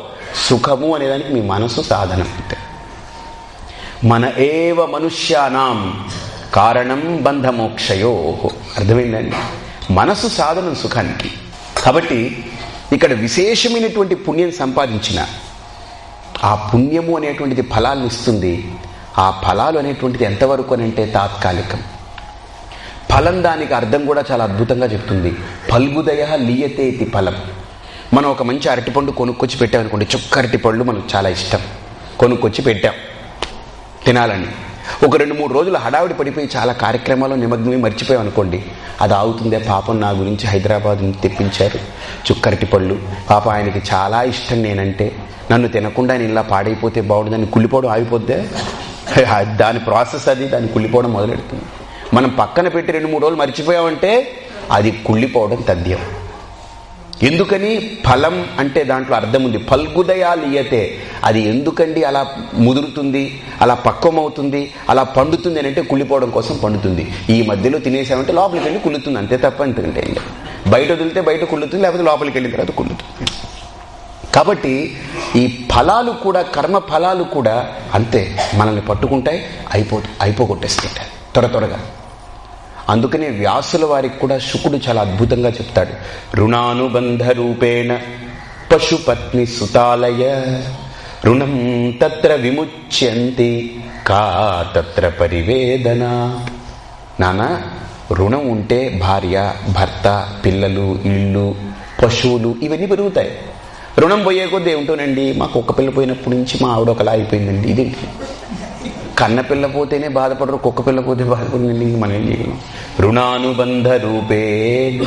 సుఖము అనేదానికి మీ మనసు సాధనం అంటే. మన ఏవ మనుష్యానాం కారణం బంధమోక్షయో. అర్థమైందండి? మనసు సాధనం సుఖానికి. కాబట్టి ఇక్కడ విశేషమైనటువంటి పుణ్యం సంపాదించిన ఆ పుణ్యము అనేటువంటిది ఫలాలను ఇస్తుంది. ఆ ఫలాలు అనేటువంటిది ఎంతవరకు అని అంటే తాత్కాలికం. ఫలం దానికి అర్థం కూడా చాలా అద్భుతంగా చెప్తుంది. ఫల్గుదయ లీయతే ఇది ఫలం. మనం ఒక మంచి అరటిపండు కొనుక్కొచ్చి పెట్టామనుకోండి చుక్క అరటిపండ్లు మనకు చాలా ఇష్టం. కొనుక్కొచ్చి పెట్టాం. తినాలని ఒక రెండు మూడు రోజులు హడావిడి పడిపోయి చాలా కార్యక్రమాల్లో నిమగ్నమై మర్చిపోయాం అనుకోండి. అది ఆగుతుందే. పాపం నా గురించి హైదరాబాద్ నుంచి తెప్పించారు. చుక్కరటి పళ్ళు. పాప ఆయనకి చాలా ఇష్టం నేనంటే. నన్ను తినకుండా నేను ఇలా పాడైపోతే బాగుండదని కుళ్ళిపోవడం ఆగిపోద్దే. దాని ప్రాసెస్ అది. దాన్ని కుళ్ళిపోవడం మొదలెడుతుంది. మనం పక్కన పెట్టి రెండు మూడు రోజులు మర్చిపోయామంటే అది కుళ్ళిపోవడం తథ్యం. ఎందుకని ఫలం అంటే దాంట్లో అర్థం ఉంది. ఫల్గుదయాలియతే అది ఎందుకండి అలా ముదురుతుంది? అలా పక్వమవుతుంది? అలా పండుతుంది అని అంటే కుళ్ళిపోవడం కోసం పండుతుంది. ఈ మధ్యలో తినేసామంటే లోపలికి వెళ్ళి కుళ్ళుతుంది. అంతే తప్ప ఎందుకంటే బయట వదిలితే బయట కుళ్ళుతుంది లేకపోతే లోపలికి వెళ్ళిన తర్వాత కుళ్ళుతుంది. కాబట్టి ఈ ఫలాలు కూడా కర్మ ఫలాలు కూడా అంతే. మనల్ని పట్టుకుంటాయి అయిపో అయిపోగొట్టేస్తుంటాయి. త్వర త్వరగా. అందుకనే వ్యాసుల వారికి కూడా శుకుడు చాలా అద్భుతంగా చెప్తాడు. రుణానుబంధ రూపేణ పశుపత్ని సుతాలయ రుణం తత్ర విముచ్యంతి కా తత్ర పరివేదన. నానా రుణం ఉంటే భార్య భర్త పిల్లలు ఇళ్ళు పశువులు ఇవన్నీ పెరుగుతాయి. రుణం పోయే కొద్దీ ఏమిటోనండి మాకు ఒక్క పిల్ల పోయినప్పటి నుంచి మా ఆవిడ ఒకలా అయిపోయిందండి ఇదేంటి? కన్నపిల్ల పోతేనే బాధపడరు కుక్క పిల్ల పోతే బాధపడిందండి మనం ఏం చేయగలం? రుణానుబంధ రూపే.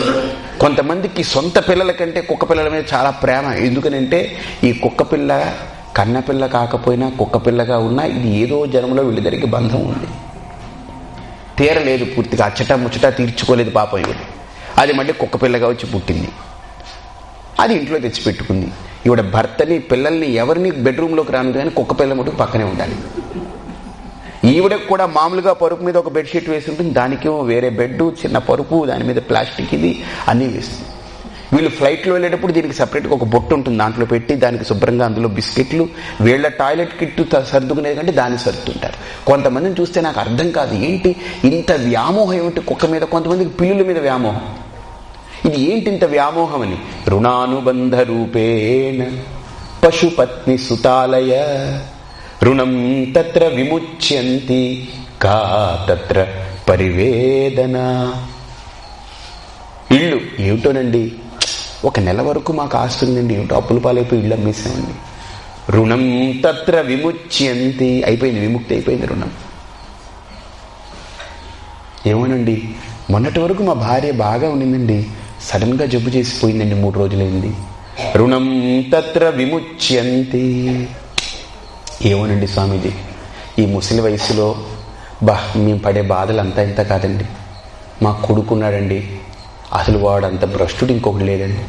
కొంతమందికి సొంత పిల్లల కంటే కుక్క పిల్లల మీద చాలా ప్రేమ. ఎందుకనంటే ఈ కుక్క పిల్ల కన్నపిల్ల కాకపోయినా కుక్క పిల్లగా ఉన్నా ఇది ఏదో జన్మలో వీళ్ళిద్దరికి బంధం ఉంది. తీరలేదు పూర్తిగా. అచ్చట ముచ్చట తీర్చుకోలేదు పాపం ఇవి అది మళ్ళీ కుక్క పిల్లగా వచ్చి పుట్టింది. అది ఇంట్లో తెచ్చిపెట్టుకుంది. ఇవిడ భర్తని పిల్లల్ని ఎవరిని బెడ్రూమ్లోకి రాను కానీ కుక్క పిల్ల మటుకు పక్కనే ఉండాలి. ఈవిడకు కూడా మామూలుగా పరుపు మీద ఒక బెడ్షీట్ వేసి ఉంటుంది. దానికేమో వేరే బెడ్ చిన్న పరుపు దాని మీద ప్లాస్టిక్ ఇది అన్నీ వేస్తుంది వీళ్ళు ఫ్లైట్లో వెళ్ళేటప్పుడు దీనికి సపరేట్గా ఒక బొట్టు ఉంటుంది. దాంట్లో పెట్టి దానికి శుభ్రంగా అందులో బిస్కెట్లు వీళ్ళ టాయిలెట్ కిట్ సర్దుకునేది కంటే దాన్ని సర్దుతుంటారు. కొంతమందిని చూస్తే నాకు అర్థం కాదు ఏంటి ఇంత వ్యామోహం ఏమిటి? కుక్క మీద కొంతమందికి పిల్లుల మీద వ్యామోహం. ఇది ఏంటి ఇంత వ్యామోహం అని? రుణానుబంధ రూపేణ పశుపత్ని సుతాలయ రుణం తత్ర విముచ్యంతి. కా తత్ర పరివేదన. ఇళ్ళు ఏమిటోనండి? ఒక నెల వరకు మాకు ఆస్తుందండి ఏమిటో అప్పులు పాలైపోయి ఇళ్ళు అమ్మేసామండి. రుణం తత్ర విముచ్యంతి. అయిపోయింది విముక్తి అయిపోయింది రుణం. ఏమోనండి మొన్నటి వరకు మా భార్య బాగా ఉండిందండి. సడన్గా జబ్బు చేసిపోయిందండి మూడు రోజులైంది. రుణం తత్ర విముచ్యంతి. ఏమోనండి స్వామీజీ ఈ ముసలి వయసులో బా మేము పడే బాధలు అంతా ఇంత కాదండి. మా కొడుకున్నాడండి. అసలు వాడు అంత భ్రష్టుడు ఇంకొకటి లేదండి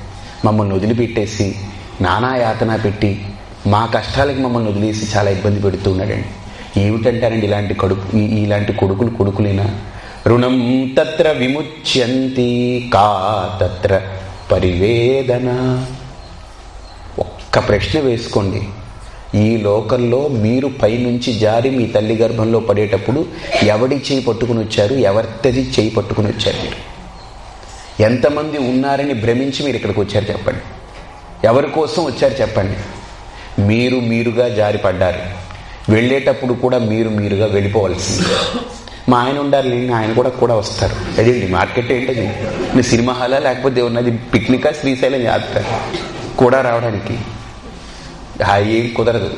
మమ్మల్ని వదిలిపెట్టేసి నానా యాతన పెట్టి మా కష్టాలకి మమ్మల్ని వదిలేసి చాలా ఇబ్బంది పెడుతున్నాడండి ఏమిటంటారండి ఇలాంటి కడుపు ఇలాంటి కొడుకులు కొడుకులేనా? రుణం తత్ర విముచ్యంతి కా తత్ర పరివేదన. ఒక్క ప్రశ్న వేసుకోండి. ఈ లోకంలో మీరు పైనుంచి జారి మీ తల్లి గర్భంలో పడేటప్పుడు ఎవడి చేయి పట్టుకుని వచ్చారు? ఎవరిది చేయి పట్టుకుని వచ్చారు మీరు? ఎంతమంది ఉన్నారని భ్రమించి మీరు ఇక్కడికి వచ్చారు చెప్పండి. ఎవరి కోసం వచ్చారు చెప్పండి. మీరు మీరుగా జారిపడ్డారు వెళ్ళేటప్పుడు కూడా మీరు మీరుగా వెళ్ళిపోవాల్సింది. మా ఆయన ఉండాలి ఆయన కూడా కూడా వస్తారు. అదేంటి మార్కెట్ ఏంటది? మీ సినిమా హాలా లేకపోతే ఉన్నది పిక్నికా శ్రీశైలం జాతర? కూడా రావడానికి? హాయి కుదరదు.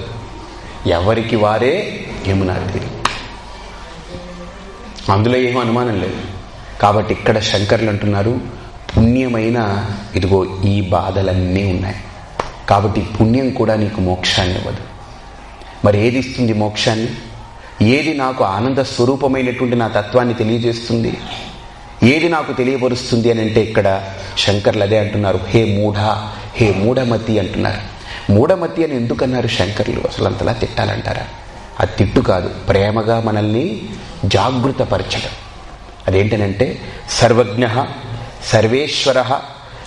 ఎవరికి వారే యమునా తీరు. అందులో ఏం అనుమానం లేదు. కాబట్టి ఇక్కడ శంకర్లు అంటున్నారు పుణ్యమైన ఇదిగో ఈ బాధలన్నీ ఉన్నాయి. కాబట్టి పుణ్యం కూడా నీకు మోక్షాన్ని ఇవ్వదు. మరి ఏది ఇస్తుంది మోక్షాన్ని? ఏది నాకు ఆనంద స్వరూపమైనటువంటి నా తత్వాన్ని తెలియజేస్తుంది? ఏది నాకు తెలియపరుస్తుంది అని అంటే ఇక్కడ శంకర్లు అదే అంటున్నారు హే మూఢ హే మూఢమతి అంటున్నారు. మూఢమతి అని ఎందుకన్నారు శంకర్లు? అసలు అంతలా తిట్టాలంటారా? అది తిట్టు కాదు ప్రేమగా మనల్ని జాగృతపరచడం. అదేంటనంటే సర్వజ్ఞ సర్వేశ్వర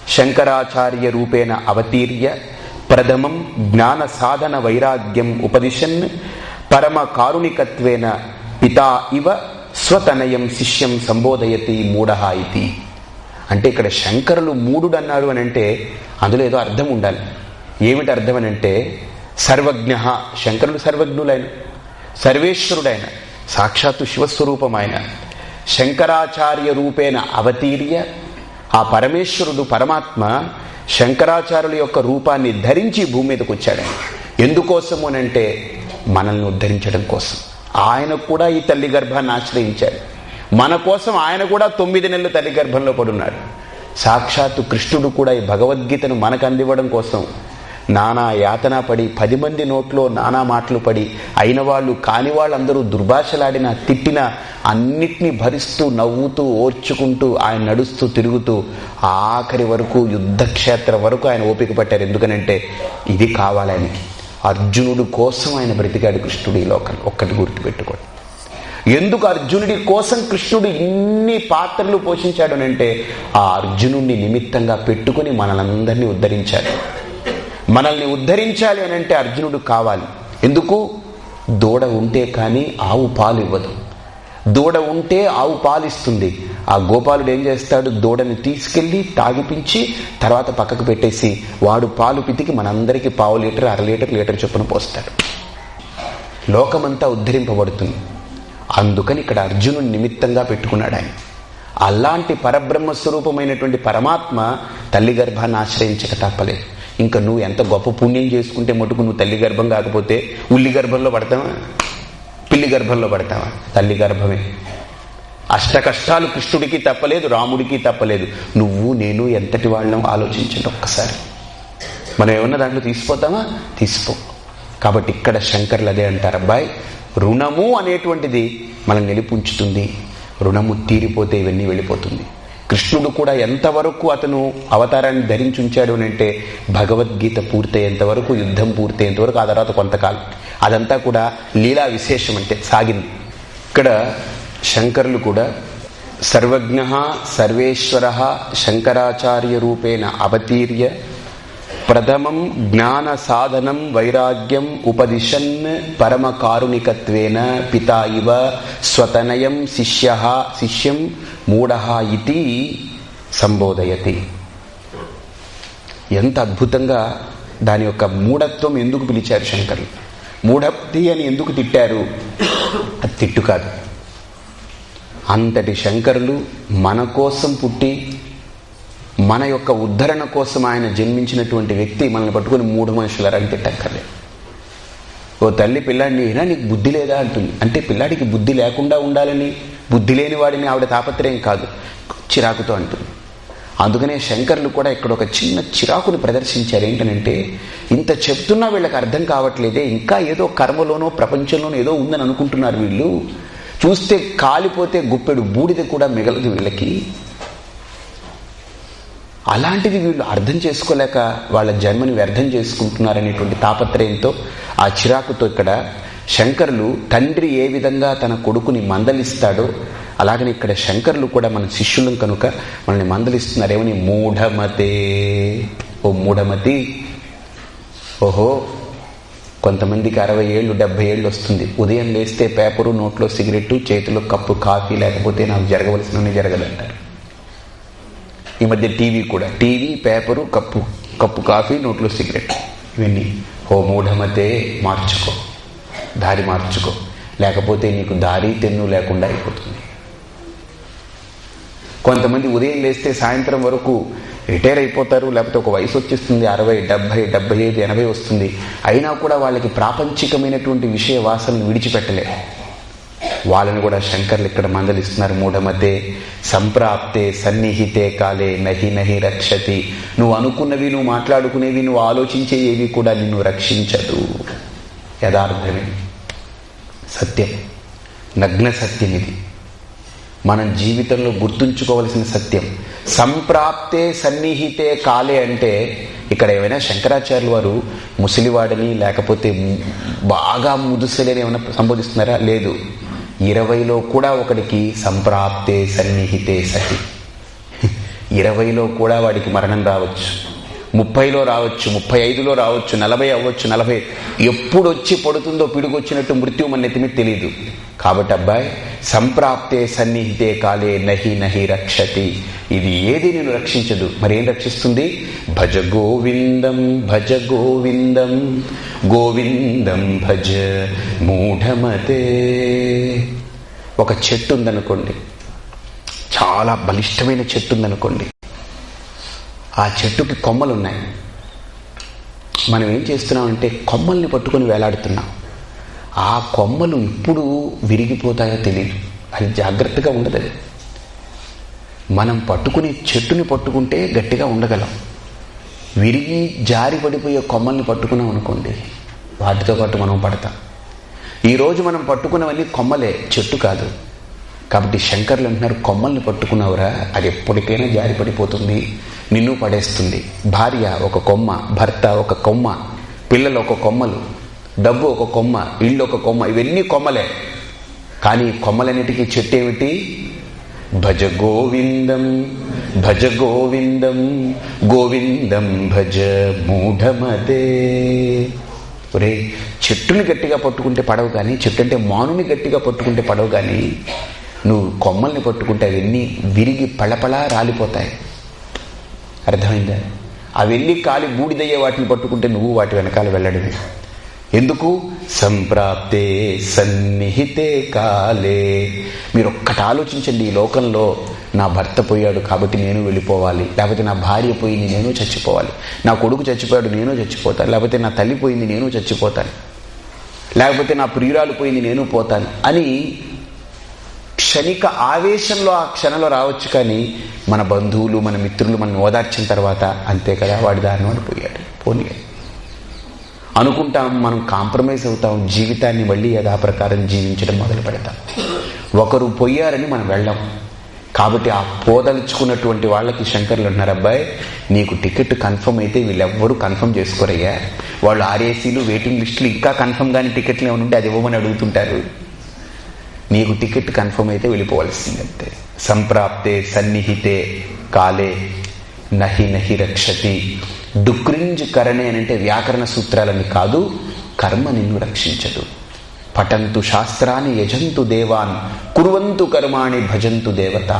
శంకరాచార్య రూపేణ అవతీర్య ప్రథమం జ్ఞాన సాధన వైరాగ్యం ఉపదిశన్ పరమ కారుణికత్వేన పితా ఇవ స్వతనయం శిష్యం సంబోధయతి మూఢ ఇది. అంటే ఇక్కడ శంకరులు మూడు అన్నాడు అని అంటే అందులో ఏదో అర్థం ఉండాలి. ఏమిటి అర్థం అని అంటే సర్వజ్ఞ శంకరుడు సర్వజ్ఞులైన సర్వేశ్వరుడైన సాక్షాత్తు శివస్వరూపమైన ఆయన శంకరాచార్య రూపేణ అవతీర్య ఆ పరమేశ్వరుడు పరమాత్మ శంకరాచార్యుల యొక్క రూపాన్ని ధరించి భూమి మీదకి వచ్చాడు. ఎందుకోసము అనంటే మనల్ని ఉద్ధరించడం కోసం. ఆయన కూడా ఈ తల్లి గర్భాన్ని ఆశ్రయించాడు. మన కోసం ఆయన కూడా తొమ్మిది నెలలు తల్లి గర్భంలో పడున్నాడు. సాక్షాత్తు కృష్ణుడు కూడా ఈ భగవద్గీతను మనకు అందివ్వడం కోసం నానా యాతన పడి పది మంది నోట్లో నానా మాటలు పడి అయిన వాళ్ళు కాని వాళ్ళందరూ దుర్భాషలాడిన తిట్టిన అన్నిటినీ భరిస్తూ నవ్వుతూ ఓర్చుకుంటూ ఆయన నడుస్తూ తిరుగుతూ ఆఖరి వరకు యుద్ధక్షేత్రం వరకు ఆయన ఓపిక పట్టారు. ఎందుకనంటే ఇది కావాలి ఆయనకి. అర్జునుడు కోసం ఆయన బ్రతికాడు కృష్ణుడు ఈ లోకం. ఒక్కటి గుర్తుపెట్టుకోండి. ఎందుకు అర్జునుడి కోసం కృష్ణుడు ఇన్ని పాత్రలు పోషించాడు అంటే ఆ అర్జునుడిని నిమిత్తంగా పెట్టుకుని మనలందరినీ ఉద్ధరించాడు. మనల్ని ఉద్ధరించాలి అని అంటే అర్జునుడు కావాలి. ఎందుకు? దూడ ఉంటే కానీ ఆవు పాలు ఇవ్వదు. దూడ ఉంటే ఆవు పాలిస్తుంది ఆ గోపాలుడు ఏం చేస్తాడు? దూడని తీసుకెళ్ళి తాగిపించి తర్వాత పక్కకు పెట్టేసి వాడు పాలు పితికి మనందరికీ పావు లీటర్ అర లీటర్ లీటర్ చొప్పున పోస్తాడు. లోకమంతా ఉద్ధరింపబడుతుంది. అందుకని ఇక్కడ అర్జును నిమిత్తంగా పెట్టుకున్నాడు ఆయన. అలాంటి పరబ్రహ్మ స్వరూపమైనటువంటి పరమాత్మ తల్లి గర్భాన్ని ఆశ్రయించక తప్పలేదు. ఇంకా నువ్వు ఎంత గొప్ప పుణ్యం చేసుకుంటే మటుకు నువ్వు తల్లి గర్భం కాకపోతే ఉల్లి గర్భంలో పడతావా? పిల్లి గర్భంలో పడతావా? తల్లి గర్భమే. అష్ట కష్టాలు కృష్ణుడికి తప్పలేదు రాముడికి తప్పలేదు. నువ్వు నేను ఎంతటి వాళ్ళం ఆలోచించండి ఒక్కసారి. మనం ఏమన్నా దాంట్లో తీసిపోతామా? తీసిపో. కాబట్టి ఇక్కడ శంకర్లు అదే అంటారు అబ్బాయి రుణము అనేటువంటిది మనం నిలిపుంచుతుంది. రుణము తీరిపోతే ఇవన్నీ వెళ్ళిపోతుంది. కృష్ణుడు కూడా ఎంతవరకు అతను అవతారాన్ని ధరించి ఉంచాడు అని అంటే భగవద్గీత పూర్తయ్యేంత వరకు యుద్ధం పూర్తయ్యేంత వరకు ఆ తర్వాత కొంతకాలం. అదంతా కూడా లీలా విశేషం అంటే సాగింది. ఇక్కడ శంకరులు కూడా సర్వజ్ఞ సర్వేశ్వర శంకరాచార్య రూపేణ అవతీర్య ప్రథమం జ్ఞాన సాధనం వైరాగ్యం ఉపదిశన్ పరమకారుణికత్వేన పితా ఇవ స్వతనయం శిష్య శిష్యం మూఢ ఇది సంబోధయతి. ఎంత అద్భుతంగా దాని యొక్క మూఢత్వం ఎందుకు పిలిచారు శంకర్లు? మూఢప్తి అని ఎందుకు తిట్టారు? అది తిట్టు కాదు. అంతటి శంకరులు మన కోసం పుట్టి మన యొక్క ఉద్ధరణ కోసం ఆయన జన్మించినటువంటి వ్యక్తి మనల్ని పట్టుకుని మూడు మనుషులరని పెట్టక్కర్లేదు. ఓ తల్లి పిల్లాడిని అయినా నీకు బుద్ధి లేదా? అంటుంది. అంటే పిల్లాడికి బుద్ధి లేకుండా ఉండాలని బుద్ధి లేని వాడిని ఆవిడ తాపత్రయం కాదు చిరాకుతో అంటుంది. అందుకనే శంకర్లు కూడా ఇక్కడ ఒక చిన్న చిరాకుని ప్రదర్శించారు. ఏంటనంటే ఇంత చెప్తున్నా వీళ్ళకి అర్థం కావట్లేదే ఇంకా ఏదో కర్మలోనో ప్రపంచంలోనో ఏదో ఉందని అనుకుంటున్నారు వీళ్ళు. చూస్తే కాలిపోతే గుప్పెడు బూడిద కూడా మిగలదు వీళ్ళకి. అలాంటిది వీళ్ళు అర్థం చేసుకోలేక వాళ్ళ జన్మని వ్యర్థం చేసుకుంటున్నారనేటువంటి తాపత్రయంతో ఆ చిరాకుతో ఇక్కడ శంకరులు తండ్రి ఏ విధంగా తన కొడుకుని మందలిస్తాడో అలాగని ఇక్కడ శంకరులు కూడా మన శిష్యులం కనుక మనల్ని మందలిస్తున్నారేమని మూఢమతే. ఓ మూఢమతి. ఓహో కొంతమందికి అరవై ఏళ్ళు డెబ్బై ఏళ్ళు వస్తుంది. ఉదయం లేస్తే పేపరు నోట్లో సిగరెట్టు చేతిలో కప్పు కాఫీ లేకపోతే నాకు జరగవలసినవి జరగదంటారు. ఈ మధ్య టీవీ కూడా. TV paper cup. Cup coffee నోట్లో సిగరెట్. ఇవన్నీ. ఓ మూఢమతే మార్చుకో. దారి మార్చుకో. లేకపోతే నీకు దారి తెన్ను లేకుండా అయిపోతుంది. కొంతమంది ఉదయం లేస్తే సాయంత్రం వరకు రిటైర్ అయిపోతారు లేకపోతే ఒక వయసు వచ్చేస్తుంది అరవై డెబ్బై డెబ్బై ఐదు ఎనభై వస్తుంది. అయినా కూడా వాళ్ళకి ప్రాపంచికమైనటువంటి విషయ వాసనలు విడిచిపెట్టలేరు. వాళ్ళని కూడా శంకర్లు ఇక్కడ మందలిస్తున్నారు. మూఢమతే సంప్రాప్తే సన్నిహితే కాలే నహి నహి రక్షతి. నువ్వు అనుకున్నవి నువ్వు మాట్లాడుకునేవి నువ్వు ఆలోచించే ఏవి కూడా నిన్ను రక్షించదు. యథార్థమే. సత్యం. నగ్న సత్యం ఇది. మనం జీవితంలో గుర్తుంచుకోవలసిన సత్యం. సంప్రాప్తే సన్నిహితే కాలే అంటే ఇక్కడ ఏమైనా శంకరాచార్యులు వారు ముసలివాడని లేకపోతే బాగా ముదుసలేని ఏమైనా సంబోధిస్తున్నారా? లేదు. ఇరవైలో కూడా ఒకడికి సంప్రాప్తే సన్నిహితే సతి. ఇరవైలో కూడా వాడికి మరణం రావచ్చు. ముప్పైలో రావచ్చు ముప్పై ఐదులో రావచ్చు నలభై అవ్వచ్చు నలభై. ఎప్పుడు వచ్చి పడుతుందో పిడుగొచ్చినట్టు మృత్యు మన తెలియదు కాబట్టి అబ్బాయి సంప్రాప్తే సన్నిహితే కాలే నహి నహి రక్షతి. ఇది ఏది నేను రక్షించదు? మరేం రక్షిస్తుంది? భజ గోవిందం భజ గోవిందం గోవిందం భజ మూఢమతే. ఒక చెట్టు ఉందనుకోండి చాలా బలిష్టమైన చెట్టు ఉందనుకోండి ఆ చెట్టుకి కొమ్మలు ఉన్నాయి మనం ఏం చేస్తున్నామంటే కొమ్మల్ని పట్టుకొని వేలాడుతున్నాం. ఆ కొమ్మలు ఇప్పుడు విరిగిపోతాయో తెలియదు అది జాగ్రత్తగా ఉండదు. మనం పట్టుకుని చెట్టుని పట్టుకుంటే గట్టిగా ఉండగలం. విరిగి జారి పడిపోయే కొమ్మల్ని పట్టుకున్నాం అనుకోండి వాటితో పాటు మనం పడతాం. ఈరోజు మనం పట్టుకున్నవన్నీ కొమ్మలే చెట్టు కాదు. కాబట్టి శంకర్లు అంటున్నారు కొమ్మల్ని పట్టుకున్నావురా అది ఎప్పటికైనా జారి పడిపోతుంది నిన్ను పడేస్తుంది. భార్య ఒక కొమ్మ భర్త ఒక కొమ్మ పిల్లలు ఒక కొమ్మలు డబ్బు ఒక కొమ్మ ఇళ్ళు ఒక కొమ్మ ఇవన్నీ కొమ్మలే. కానీ కొమ్మలన్నిటికీ చెట్టు ఏమిటి భజ గోవిందం భజ గోవిందం గోవిందం భజ మూఢమతే. ఒరే చెట్టుని గట్టిగా పట్టుకుంటే పడవు కానీ చెట్టు అంటే మానుని గట్టిగా పట్టుకుంటే పడవు కానీ నువ్వు కొమ్మల్ని పట్టుకుంటే అవన్నీ విరిగి పళపళ రాలిపోతాయి. అర్థమైందా? అవన్నీ కాలి బూడిదయ్యే వాటిని పట్టుకుంటే నువ్వు వాటి వెనకాల వెళ్ళడమే. ఎందుకు? సంప్రాప్తే సన్నిహితే కాలే. మీరు ఒక్కటి ఆలోచించండి ఈ లోకంలో నా భర్త పోయాడు కాబట్టి నేను వెళ్ళిపోవాలి. లేకపోతే నా భార్య పోయింది నేను చచ్చిపోవాలి. నా కొడుకు చచ్చిపోయాడు నేను చచ్చిపోతాను. లేకపోతే నా తల్లి పోయింది నేను చచ్చిపోతాను. లేకపోతే నా ప్రియురాలు పోయింది నేను పోతాను. అని క్షణిక ఆవేశంలో ఆ క్షణంలో రావచ్చు కానీ మన బంధువులు మన మిత్రులు మనం ఓదార్చిన తర్వాత అంతే కదా వాడి దారిని వాడు పోయాడు. పోనీ అనుకుంటాం మనం కాంప్రమైజ్ అవుతాం జీవితాన్ని మళ్ళీ యథాప్రకారం జీవించడం మొదలు పెడతాం ఒకరు పోయారని మనం వెళ్ళాం. కాబట్టి ఆ పోదలుచుకున్నటువంటి వాళ్ళకి శంకర్లు అంటున్నారు అబ్బాయి నీకు టికెట్ కన్ఫర్మ్ అయితే వీళ్ళెవ్వరూ కన్ఫర్మ్ చేసుకోరయ్యా. వాళ్ళు ఆర్ఏసీలు వెయిటింగ్ లిస్టులు ఇంకా కన్ఫర్మ్ కానీ టికెట్లు ఏమైనా ఉంటే అది ఇవ్వమని అడుగుతుంటారు. నీకు టికెట్ కన్ఫర్మ్ అయితే వెళ్ళిపోవాల్సిందంతే సంప్రాప్తే సన్నిహితే కాలే నహి నహి రక్షతి. డుక్రింజ్ కరణే అని అంటే వ్యాకరణ సూత్రాలని కాదు కర్మ నిన్ను రక్షించదు. పఠంతు శాస్త్రాన్ని యజంతు దేవాన్ కురువంతు కర్మాణి భజంతు దేవత.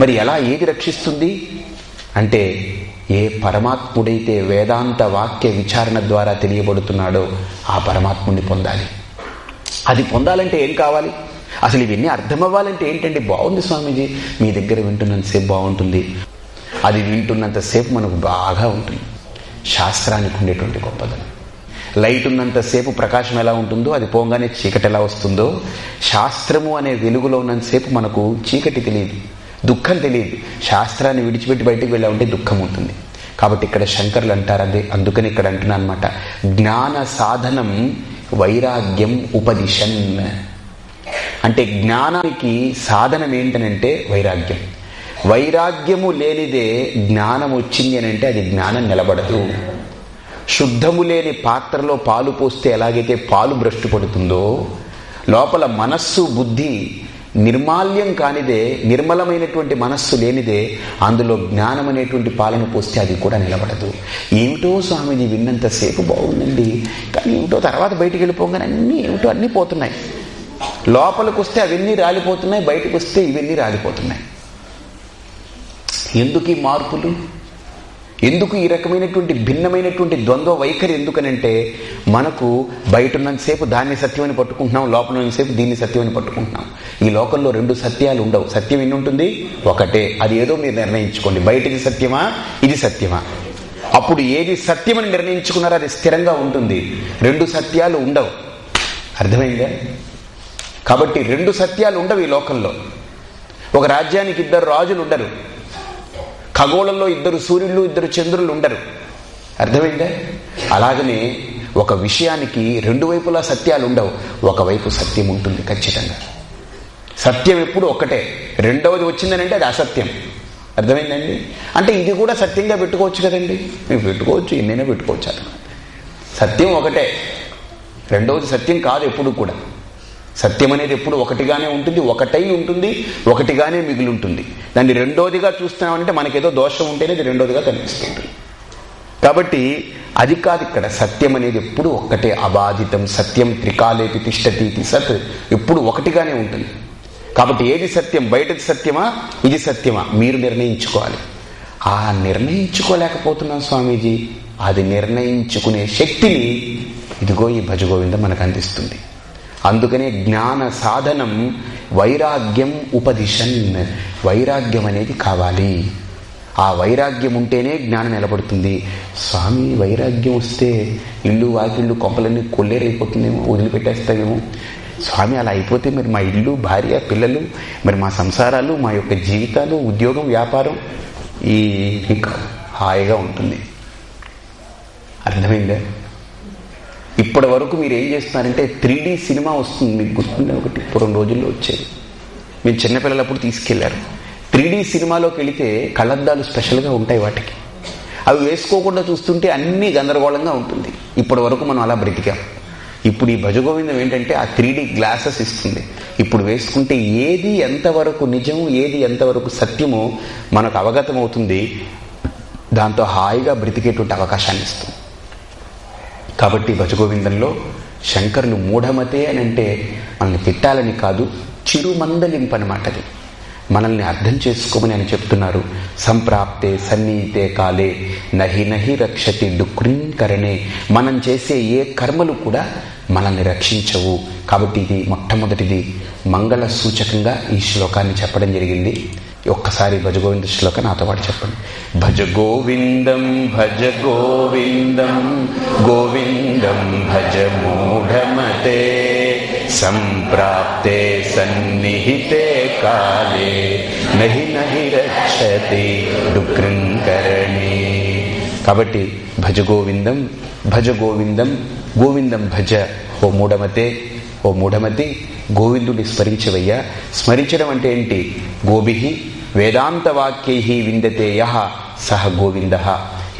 మరి ఎలా ఏది రక్షిస్తుంది? అంటే ఏ పరమాత్ముడైతే వేదాంత వాక్య విచారణ ద్వారా తెలియబడుతున్నాడో ఆ పరమాత్ముడిని పొందాలి. అది పొందాలంటే ఏం కావాలి? అసలు ఇవన్నీ అర్థమవ్వాలంటే ఏంటండి? బాగుంది స్వామీజీ. మీ దగ్గర వింటున్నంతసేపు బాగుంటుంది. అది వింటున్నంతసేపు మనకు బాగా ఉంటుంది. శాస్త్రానికి ఉండేటువంటి గొప్పదనం. లైట్ ఉన్నంతసేపు ప్రకాశం ఎలా ఉంటుందో అది పోగానే చీకటి ఎలా వస్తుందో శాస్త్రము అనే వెలుగులో ఉన్నంతసేపు మనకు చీకటి తెలియదు దుఃఖం తెలియదు. శాస్త్రాన్ని విడిచిపెట్టి బయటకు వెళ్ళామంటే దుఃఖం ఉంటుంది. కాబట్టి ఇక్కడ శంకర్లు అంటారు అదే అందుకని ఇక్కడ అంటున్నా అనమాట జ్ఞాన సాధనం వైరాగ్యం ఉపదిశన్. అంటే జ్ఞానానికి సాధనం ఏంటనంటే వైరాగ్యం. వైరాగ్యము లేనిదే జ్ఞానం వచ్చింది అని అంటే అది జ్ఞానం నిలబడదు. శుద్ధము లేని పాత్రలో పాలు పోస్తే ఎలాగైతే పాలు భ్రష్టు పడుతుందో లోపల మనస్సు బుద్ధి నిర్మాల్యం కానిదే నిర్మలమైనటువంటి మనస్సు లేనిదే అందులో జ్ఞానం అనేటువంటి పాలన పోస్తే అది కూడా నిలబడదు. ఏమిటో స్వామిజీ విన్నంతసేపు బాగుందండి. కానీ ఏమిటో తర్వాత బయటికి వెళ్ళిపోగానే అన్నీ ఏమిటో అన్నీ పోతున్నాయి. లోపలికి వస్తే అవన్నీ రాలిపోతున్నాయి బయటకు వస్తే ఇవన్నీ రాలిపోతున్నాయి. ఎందుకు ఈ మార్పులు? ఎందుకు ఈ రకమైనటువంటి భిన్నమైనటువంటి ద్వంద్వ వైఖరి ఎందుకనంటే మనకు బయట ఉన్నంతసేపు దాన్ని సత్యమని పట్టుకుంటున్నాం లోపల ఉన్నంతసేపు దీన్ని సత్యమని పట్టుకుంటున్నాం. ఈ లోకంలో రెండు సత్యాలు ఉండవు. సత్యం ఎన్ని ఉంటుంది? ఒకటే. అది ఏదో మీరు నిర్ణయించుకోండి. బయటిది సత్యమా? ఇది సత్యమా? అప్పుడు ఏది సత్యమని నిర్ణయించుకున్నారో అది స్థిరంగా ఉంటుంది. రెండు సత్యాలు ఉండవు. అర్థమైందా? కాబట్టి రెండు సత్యాలు ఉండవు ఈ లోకంలో. ఒక రాజ్యానికి ఇద్దరు రాజులు ఉండరు. ఖగోళంలో ఇద్దరు సూర్యుళ్ళు ఇద్దరు చంద్రులు ఉండరు. అర్థమైందా? అలాగనే ఒక విషయానికి రెండు వైపులా సత్యాలు ఉండవు ఒకవైపు సత్యం ఉంటుంది ఖచ్చితంగా. సత్యం ఎప్పుడు ఒక్కటే రెండవది వచ్చిందనంటే అది అసత్యం. అర్థమైందండి? అంటే ఇది కూడా సత్యంగా పెట్టుకోవచ్చు కదండి? మేము పెట్టుకోవచ్చు ఎన్నైనా పెట్టుకోవచ్చు సత్యం ఒకటే రెండవది సత్యం కాదు ఎప్పుడు కూడా. సత్యం అనేది ఎప్పుడు ఒకటిగానే ఉంటుంది ఒకటై ఉంటుంది ఒకటిగానే మిగిలి ఉంటుంది దాన్ని రెండోదిగా చూస్తున్నామంటే మనకేదో దోషం ఉంటేనే అది రెండోదిగా కనిపిస్తుంటుంది కాబట్టి అది కాదు ఇక్కడ సత్యం అనేది ఎప్పుడు ఒక్కటే అబాధితం సత్యం త్రికాలేపి తిష్టతీతి సత్ ఎప్పుడు ఒకటిగానే ఉంటుంది. కాబట్టి ఏది సత్యం బయటది సత్యమా ఇది సత్యమా మీరు నిర్ణయించుకోవాలి. ఆ నిర్ణయించుకోలేకపోతున్నాం స్వామీజీ అది నిర్ణయించుకునే శక్తిని ఇదిగో ఈ భజగోవిందం మనకు అందిస్తుంది. అందుకనే జ్ఞాన సాధనం వైరాగ్యం ఉపదిశన్. వైరాగ్యం అనేది కావాలి. ఆ వైరాగ్యం ఉంటేనే జ్ఞానం నిలబడుతుంది. స్వామి వైరాగ్యం వస్తే ఇల్లు వాకిళ్ళు కొంపలన్నీ కొల్లేరైపోతుందేమో వదిలిపెట్టేస్తాయేమో. స్వామి అలా అయిపోతే మరి మా ఇల్లు భార్య పిల్లలు మరి మా సంసారాలు మా యొక్క జీవితాలు ఉద్యోగం వ్యాపారం ఈ హాయిగా ఉంటుంది. అర్థమైందా? ఇప్పటి వరకు మీరు ఏం చేస్తున్నారంటే త్రీ సినిమా వస్తుంది మీకు గుర్తుండే ఒకటి పూర్వం రోజుల్లో వచ్చేది. మీరు చిన్నపిల్లలప్పుడు తీసుకెళ్ళారు. త్రీ సినిమాలోకి వెళితే కళ్ళద్దాలు స్పెషల్గా ఉంటాయి వాటికి. అవి వేసుకోకుండా చూస్తుంటే అన్నీ గందరగోళంగా ఉంటుంది. ఇప్పటి వరకు మనం అలా బ్రతికాం. ఇప్పుడు ఈ భజగోవిందం ఏంటంటే ఆ త్రీ గ్లాసెస్ ఇస్తుంది. ఇప్పుడు వేసుకుంటే ఏది ఎంతవరకు నిజం ఏది ఎంతవరకు సత్యమో మనకు అవగతం అవుతుంది దాంతో హాయిగా బ్రతికేటువంటి అవకాశాన్ని ఇస్తుంది. కాబట్టి భజగోవిందంలో శంకరులు మూఢమతే అని అంటే మనల్ని తిట్టాలని కాదు చిరుమందలింపనమాటది. మనల్ని అర్థం చేసుకోమని ఆయన చెప్తున్నారు. సంప్రాప్తే సన్నిహితే కాలే నహి నహి రక్షతి డుక్రీకరణే మనం చేసే ఏ కర్మలు కూడా మనల్ని రక్షించవు. కాబట్టి ఇది మొట్టమొదటిది. మంగళ సూచకంగా ఈ శ్లోకాన్ని చెప్పడం జరిగింది. ఒక్కసారి భజ గోవింద శ్లోక నాతో పాటు చెప్పండి. భజ గోవిందం భజ గోవిందం గోవిందం భజ మూఢమతే సంప్రాప్తే సన్నిహితే కాలే నహి నహి రక్షతి డుకృంకరణి. కాబట్టి భజ గోవిందం భజ గోవిందం గోవిందం భజ ఓ మూఢమతే ఓ మూఢమతి గోవిందుడిని స్మరించవయ్యా. స్మరించడం అంటే ఏంటి? గోభి వేదాంత వాక్యై విందతే యహ సహ గోవింద.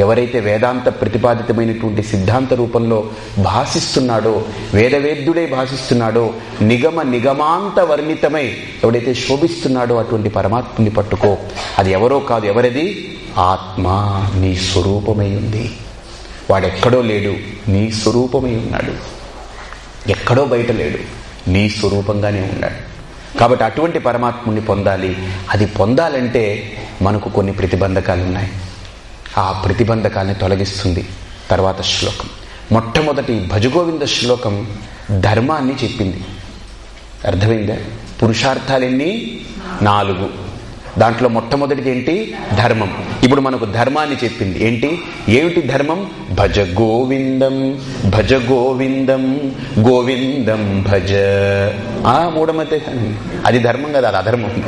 ఎవరైతే వేదాంత ప్రతిపాదితమైనటువంటి సిద్ధాంత రూపంలో భాషిస్తున్నాడో వేదవేద్యుడై భాషిస్తున్నాడో నిగమ నిగమాంత వర్ణితమై ఎవడైతే శోభిస్తున్నాడో అటువంటి పరమాత్ముని పట్టుకో అది ఎవరో కాదు ఎవరిది? ఆత్మ నీ స్వరూపమై ఉంది. వాడెక్కడో లేడు నీ స్వరూపమై ఉన్నాడు. ఎక్కడో బయట లేడు. నీ స్వరూపంగానే ఉన్నాడు. కాబట్టి అటువంటి పరమాత్ముని పొందాలి. అది పొందాలంటే మనకు కొన్ని ప్రతిబంధకాలు ఉన్నాయి ఆ ప్రతిబంధకాన్ని తొలగిస్తుంది తర్వాత శ్లోకం. మొట్టమొదటి భజగోవింద శ్లోకం ధర్మాన్ని చెప్పింది. అర్థమైందా? పురుషార్థాలన్నీ? నాలుగు. దాంట్లో మొట్టమొదటిది ఏంటి? ధర్మం. ఇప్పుడు మనకు ధర్మాన్ని చెప్పింది. ఏంటి? ఏమిటి ధర్మం? భజ గోవిందం భజ గోవిందం గోవిందం భజ. ఆ మూఢమతే. అది ధర్మం కదా అది అధర్మం.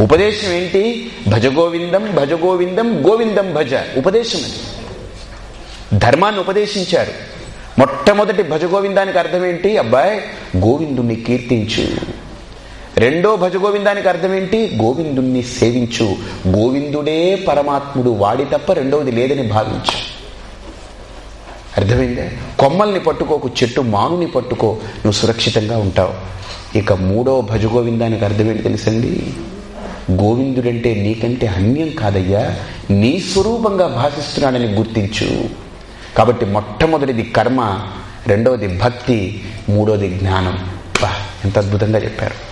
ఉపదేశం ఏంటి? భజ గోవిందం భజ గోవిందం గోవిందం భజ. ఉపదేశం అది. ధర్మాన్ని ఉపదేశించారు. మొట్టమొదటి భజ గోవిందానికి అర్థం ఏంటి? అబ్బాయి గోవిందుణ్ణి కీర్తించు. రెండో భజగోవిందానికి అర్థం ఏంటి గోవిందుణ్ణి సేవించు. గోవిందుడే పరమాత్ముడు వాడి తప్ప రెండవది లేదని భావించు. అర్థమైందే? కొమ్మల్ని పట్టుకోకు చెట్టు మానుని పట్టుకో నువ్వు సురక్షితంగా ఉంటావు. ఇక మూడో భజగోవిందానికి అర్థమేంటి తెలుసండి? గోవిందుడంటే నీకంటే అన్యం కాదయ్యా. నీ స్వరూపంగా భాషిస్తున్నాడని గుర్తించు. కాబట్టి మొట్టమొదటిది కర్మ రెండవది భక్తి మూడోది జ్ఞానం. బా ఎంత అద్భుతంగా చెప్పారు.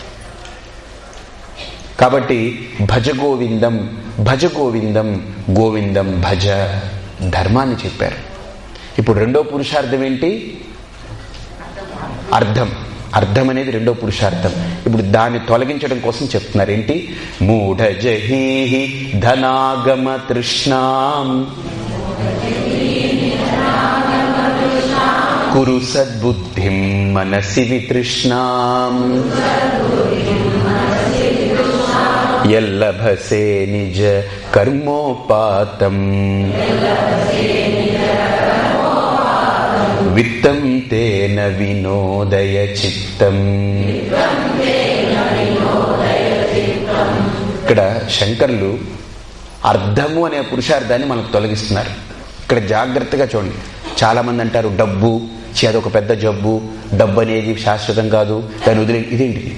కాబట్టి భజ గోవిందం భజ గోవిందం గోవిందం భజ ధర్మాన్ని చెప్పారు. ఇప్పుడు రెండో పురుషార్థం ఏంటి? అర్థం. అర్థం అనేది రెండో పురుషార్థం. ఇప్పుడు దాన్ని తొలగించడం కోసం చెప్తున్నారు. ఏంటి? మూఢ జహీ ధనాగమ తృష్ణాం. కురు సద్బుద్ధిం మనసి వితృష్ణాం. ఎల్లభసే నిజ కర్మోపాతం. విత్తం తేన వినోదయ చిత్తం. ఇక్కడ శంకర్లు అర్థము అనే పురుషార్థాన్ని మనకు తొలగిస్తున్నారు. ఇక్కడ జాగ్రత్తగా చూడండి. చాలా మంది అంటారు డబ్బు అదొక పెద్ద జబ్బు. డబ్బు అనేది శాశ్వతం కాదు. దాన్ని వదిలే ఇదేంటి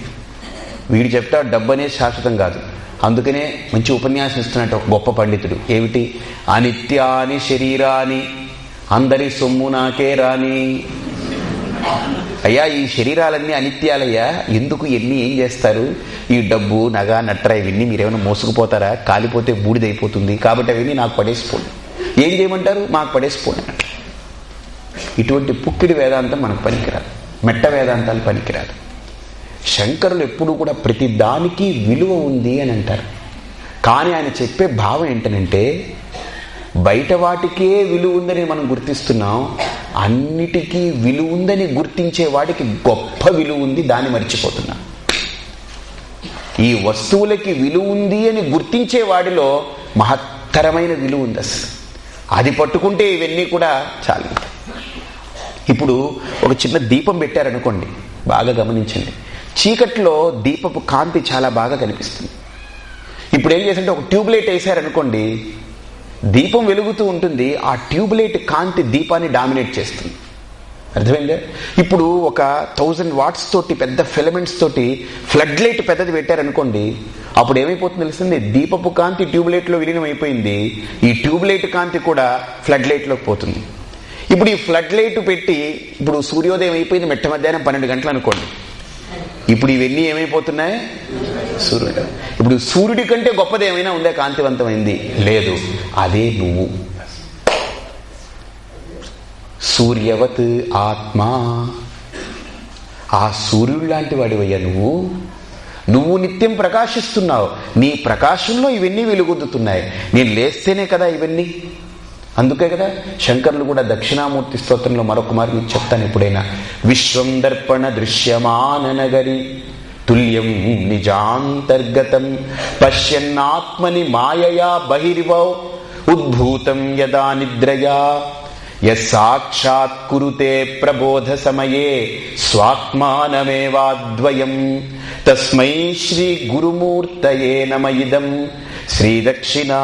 వీడు చెప్తా డబ్బు అనేది శాశ్వతం కాదు. అందుకనే మంచి ఉపన్యాసం ఇస్తున్నట్టు ఒక గొప్ప పండితుడు. ఏమిటి? అనిత్యాని శరీరాని అందరి సొమ్ము నాకే రాని. అయ్యా ఈ శరీరాలన్నీ అనిత్యాలయ్యా. ఎందుకు ఎన్ని ఏం చేస్తారు? ఈ డబ్బు నగ నట్ర ఇవన్నీ మీరేమైనా మోసుకుపోతారా? కాలిపోతే బూడిదైపోతుంది. కాబట్టి అవన్నీ నాకు పడేసిపోండి. ఏం చేయమంటారు? మాకు పడేసిపోండి అన్నట్టు ఇటువంటి పుక్కిడి వేదాంతం మనకు పనికిరాదు. మెట్ట వేదాంతాలు పనికిరాదు. శంకరులు ఎప్పుడు కూడా ప్రతి దానికి విలువ ఉంది అని అంటారు. కానీ ఆయన చెప్పే భావం ఏంటనంటే బయట వాటికే విలువ ఉందని మనం గుర్తిస్తున్నాం అన్నిటికీ విలువ ఉందని గుర్తించే వాడికి గొప్ప విలువ ఉంది దాన్ని మర్చిపోతున్నాం. ఈ వస్తువులకి విలువ ఉంది అని గుర్తించే వాడిలో మహత్తరమైన విలువ ఉంది అసలు. అది పట్టుకుంటే ఇవన్నీ కూడా చాలు. ఇప్పుడు ఒక చిన్న దీపం పెట్టారనుకోండి బాగా గమనించండి. చీకట్లో దీపపు కాంతి చాలా బాగా కనిపిస్తుంది. ఇప్పుడు ఏం చేసింటే ఒక ట్యూబ్లైట్ వేసారనుకోండి దీపం వెలుగుతూ ఉంటుంది ఆ ట్యూబ్లైట్ కాంతి దీపాన్ని డామినేట్ చేస్తుంది. అర్థమైందా? ఇప్పుడు ఒక థౌజండ్ వాట్స్ తోటి పెద్ద ఫిలమెంట్స్ తోటి ఫ్లడ్ లైట్ పెద్దది పెట్టారనుకోండి అప్పుడు ఏమైపోతుంది తెలిసింది దీపపు కాంతి ట్యూబ్లైట్లో విలీనం అయిపోయింది ఈ ట్యూబ్ లైట్ కాంతి కూడా ఫ్లడ్ లైట్లోకి పోతుంది. ఇప్పుడు ఈ ఫ్లడ్ లైట్ పెట్టి ఇప్పుడు సూర్యోదయం అయిపోయింది మెట్ట మధ్యాహ్నం పన్నెండు గంటలు అనుకోండి ఇప్పుడు ఇవన్నీ ఏమైపోతున్నాయి? సూర్యుడు. ఇప్పుడు సూర్యుడి కంటే గొప్పది ఏమైనా ఉందా? కాంతివంతమైంది. లేదు. అదే నువ్వు. సూర్యవత్ ఆత్మా. ఆ సూర్యుడు లాంటి వాడివయ్యా నువ్వు. నువ్వు నిత్యం ప్రకాశిస్తున్నావు. నీ ప్రకాశంలో ఇవన్నీ వెలుగొద్దుతున్నాయి నేను లేస్తేనే కదా ఇవన్నీ. అందుకే కదా శంకర్లు కూడా దక్షిణామూర్తి స్తోత్రంలో మరొక మార్గం చెప్తాను ఎప్పుడైనా. విశ్వం దర్పణ దృశ్యమాన నగరి తుల్యం నిజాంతర్గతం పశ్యన్నాత్మని మాయయా బహిర్వౌ ఉద్భూతం యదా నిద్రయా. యసాక్షాత్కురుతే ప్రబోధ సమయే స్వాత్మానమేవాద్వయం. తస్మై శ్రీ గురుమూర్తయే నమ ఇదం శ్రీదక్షిణామూర్తయే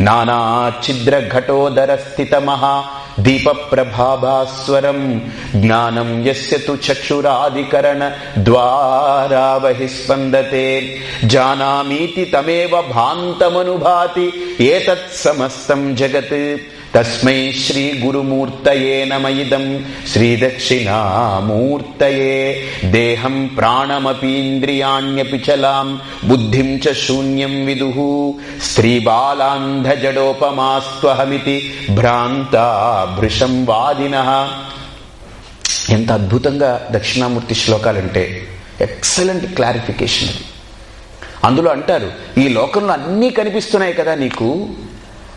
నానాఛిద్రఘటోదర స్థితమహా దీపప్రభాభాస్వరం జ్ఞానం యస్య తు చక్షురాదికరణ ద్వారా బహిస్పందతే. జానామీతి తమేవ భాంతమనుభాతి ఏతత్ సమస్తం జగత్. తస్మై శ్రీ గురుమూర్తయే నమయిదం ఇదం. శ్రీదక్షిణామూర్తయే దేహం ప్రాణమపీంద్రియాణ్యపి చలాం. బుద్ధిం చ శూన్యం విదు. స్త్రీబాలాంధజడోపమాస్త్వహమితి భ్రాంతా భృషం వాదిన. ఎంత అద్భుతంగా దక్షిణామూర్తి శ్లోకాలంటే ఎక్సలెంట్ క్లారిఫికేషన్ అది. అందులో అంటారు ఈ లోకంలో అన్నీ కనిపిస్తున్నాయి కదా నీకు?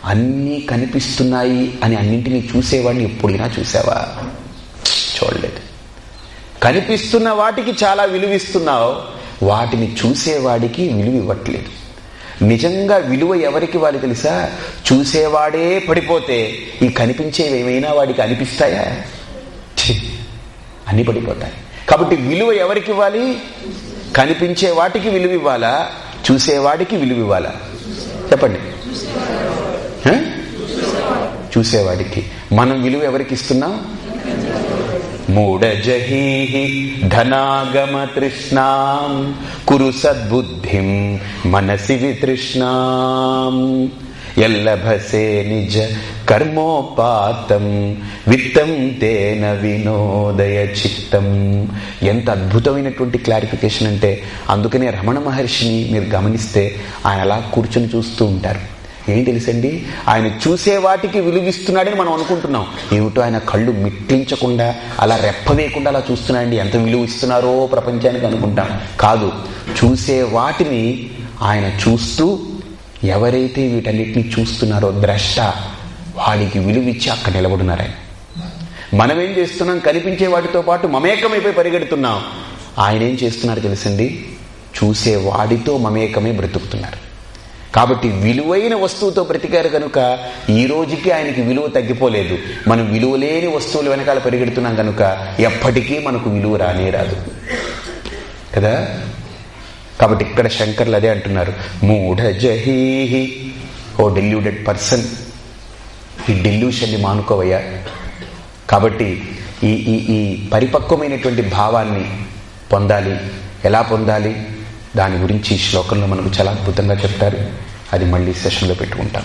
అన్నీ కనిపిస్తున్నాయి అని అన్నింటినీ చూసేవాడిని ఎప్పుడైనా చూసావా? చూడలేదు. కనిపిస్తున్న వాటికి చాలా విలువిస్తున్నావు వాటిని చూసేవాడికి విలువ ఇవ్వట్లేదు నిజంగా విలువ ఎవరికి వాళ్ళు తెలుసా? చూసేవాడే పడిపోతే ఈ కనిపించేవి ఏమైనా వాడికి అనిపిస్తాయా? అన్ని పడిపోతాయి. కాబట్టి విలువ ఎవరికి ఇవ్వాలి? కనిపించే వాటికి విలువ ఇవ్వాలా? చూసేవాడికి విలువ ఇవ్వాలా? చెప్పండి. చూసేవాడికి. మనం విలువ ఎవరికి ఇస్తున్నాం? మూఢజహీహి ధనాగమ తృష్ణాం కురు సద్బుద్ధిం మనసి వితృష్ణాం ఎల్లభసే నిజ కర్మోపాతం విత్తం తేన వినోదయ చిత్తం. ఎంత అద్భుతమైనటువంటి క్లారిఫికేషన్ అంటే అందుకనే రమణ మహర్షిని మీరు గమనిస్తే ఆయన అలా కూర్చొని చూస్తూ ఉంటారు. ఏం తెలుసండి? ఆయన చూసే వాటికి విలువిస్తున్నాడని మనం అనుకుంటున్నాం. ఏమిటో ఆయన కళ్ళు మిట్టించకుండా అలా రెప్పవేయకుండా అలా చూస్తున్నాడండి. ఎంత విలువ ఇస్తున్నారో ప్రపంచానికి అనుకుంటాం. కాదు చూసే వాటిని ఆయన చూస్తూ ఎవరైతే వీటన్నిటిని చూస్తున్నారో ద్రష్ట వాడికి విలువిచ్చి అక్కడ నిలబడున్నారు ఆయన. మనమేం చేస్తున్నాం? కనిపించే వాటితో పాటు మమేకమైపోయి పరిగెడుతున్నాం. ఆయన ఏం చేస్తున్నారు తెలుసండి? చూసే వాడితో మమేకమే బ్రతుకుతున్నారు. కాబట్టి విలువైన వస్తువుతో బ్రతికారు కనుక ఈ రోజుకి ఆయనకి విలువ తగ్గిపోలేదు. మనం విలువలేని వస్తువుల వెనకాల పరిగెడుతున్నాం కనుక ఎప్పటికీ మనకు విలువ రానే రాదు. కదా? కాబట్టి ఇక్కడ శంకర్లు అదే అంటున్నారు. మూఢ జహీహి ఓ డెల్యూడెడ్ పర్సన్ ఈ డెల్యూషన్ని మానుకోవయ్యా. కాబట్టి ఈ ఈ ఈ పరిపక్వమైనటువంటి భావాన్ని పొందాలి. ఎలా పొందాలి? దాని గురించి శ్లోకంలో మనకు చాలా అద్భుతంగా చెప్తారు. అది మళ్ళీ సెషన్లో పెట్టుకుంటాం.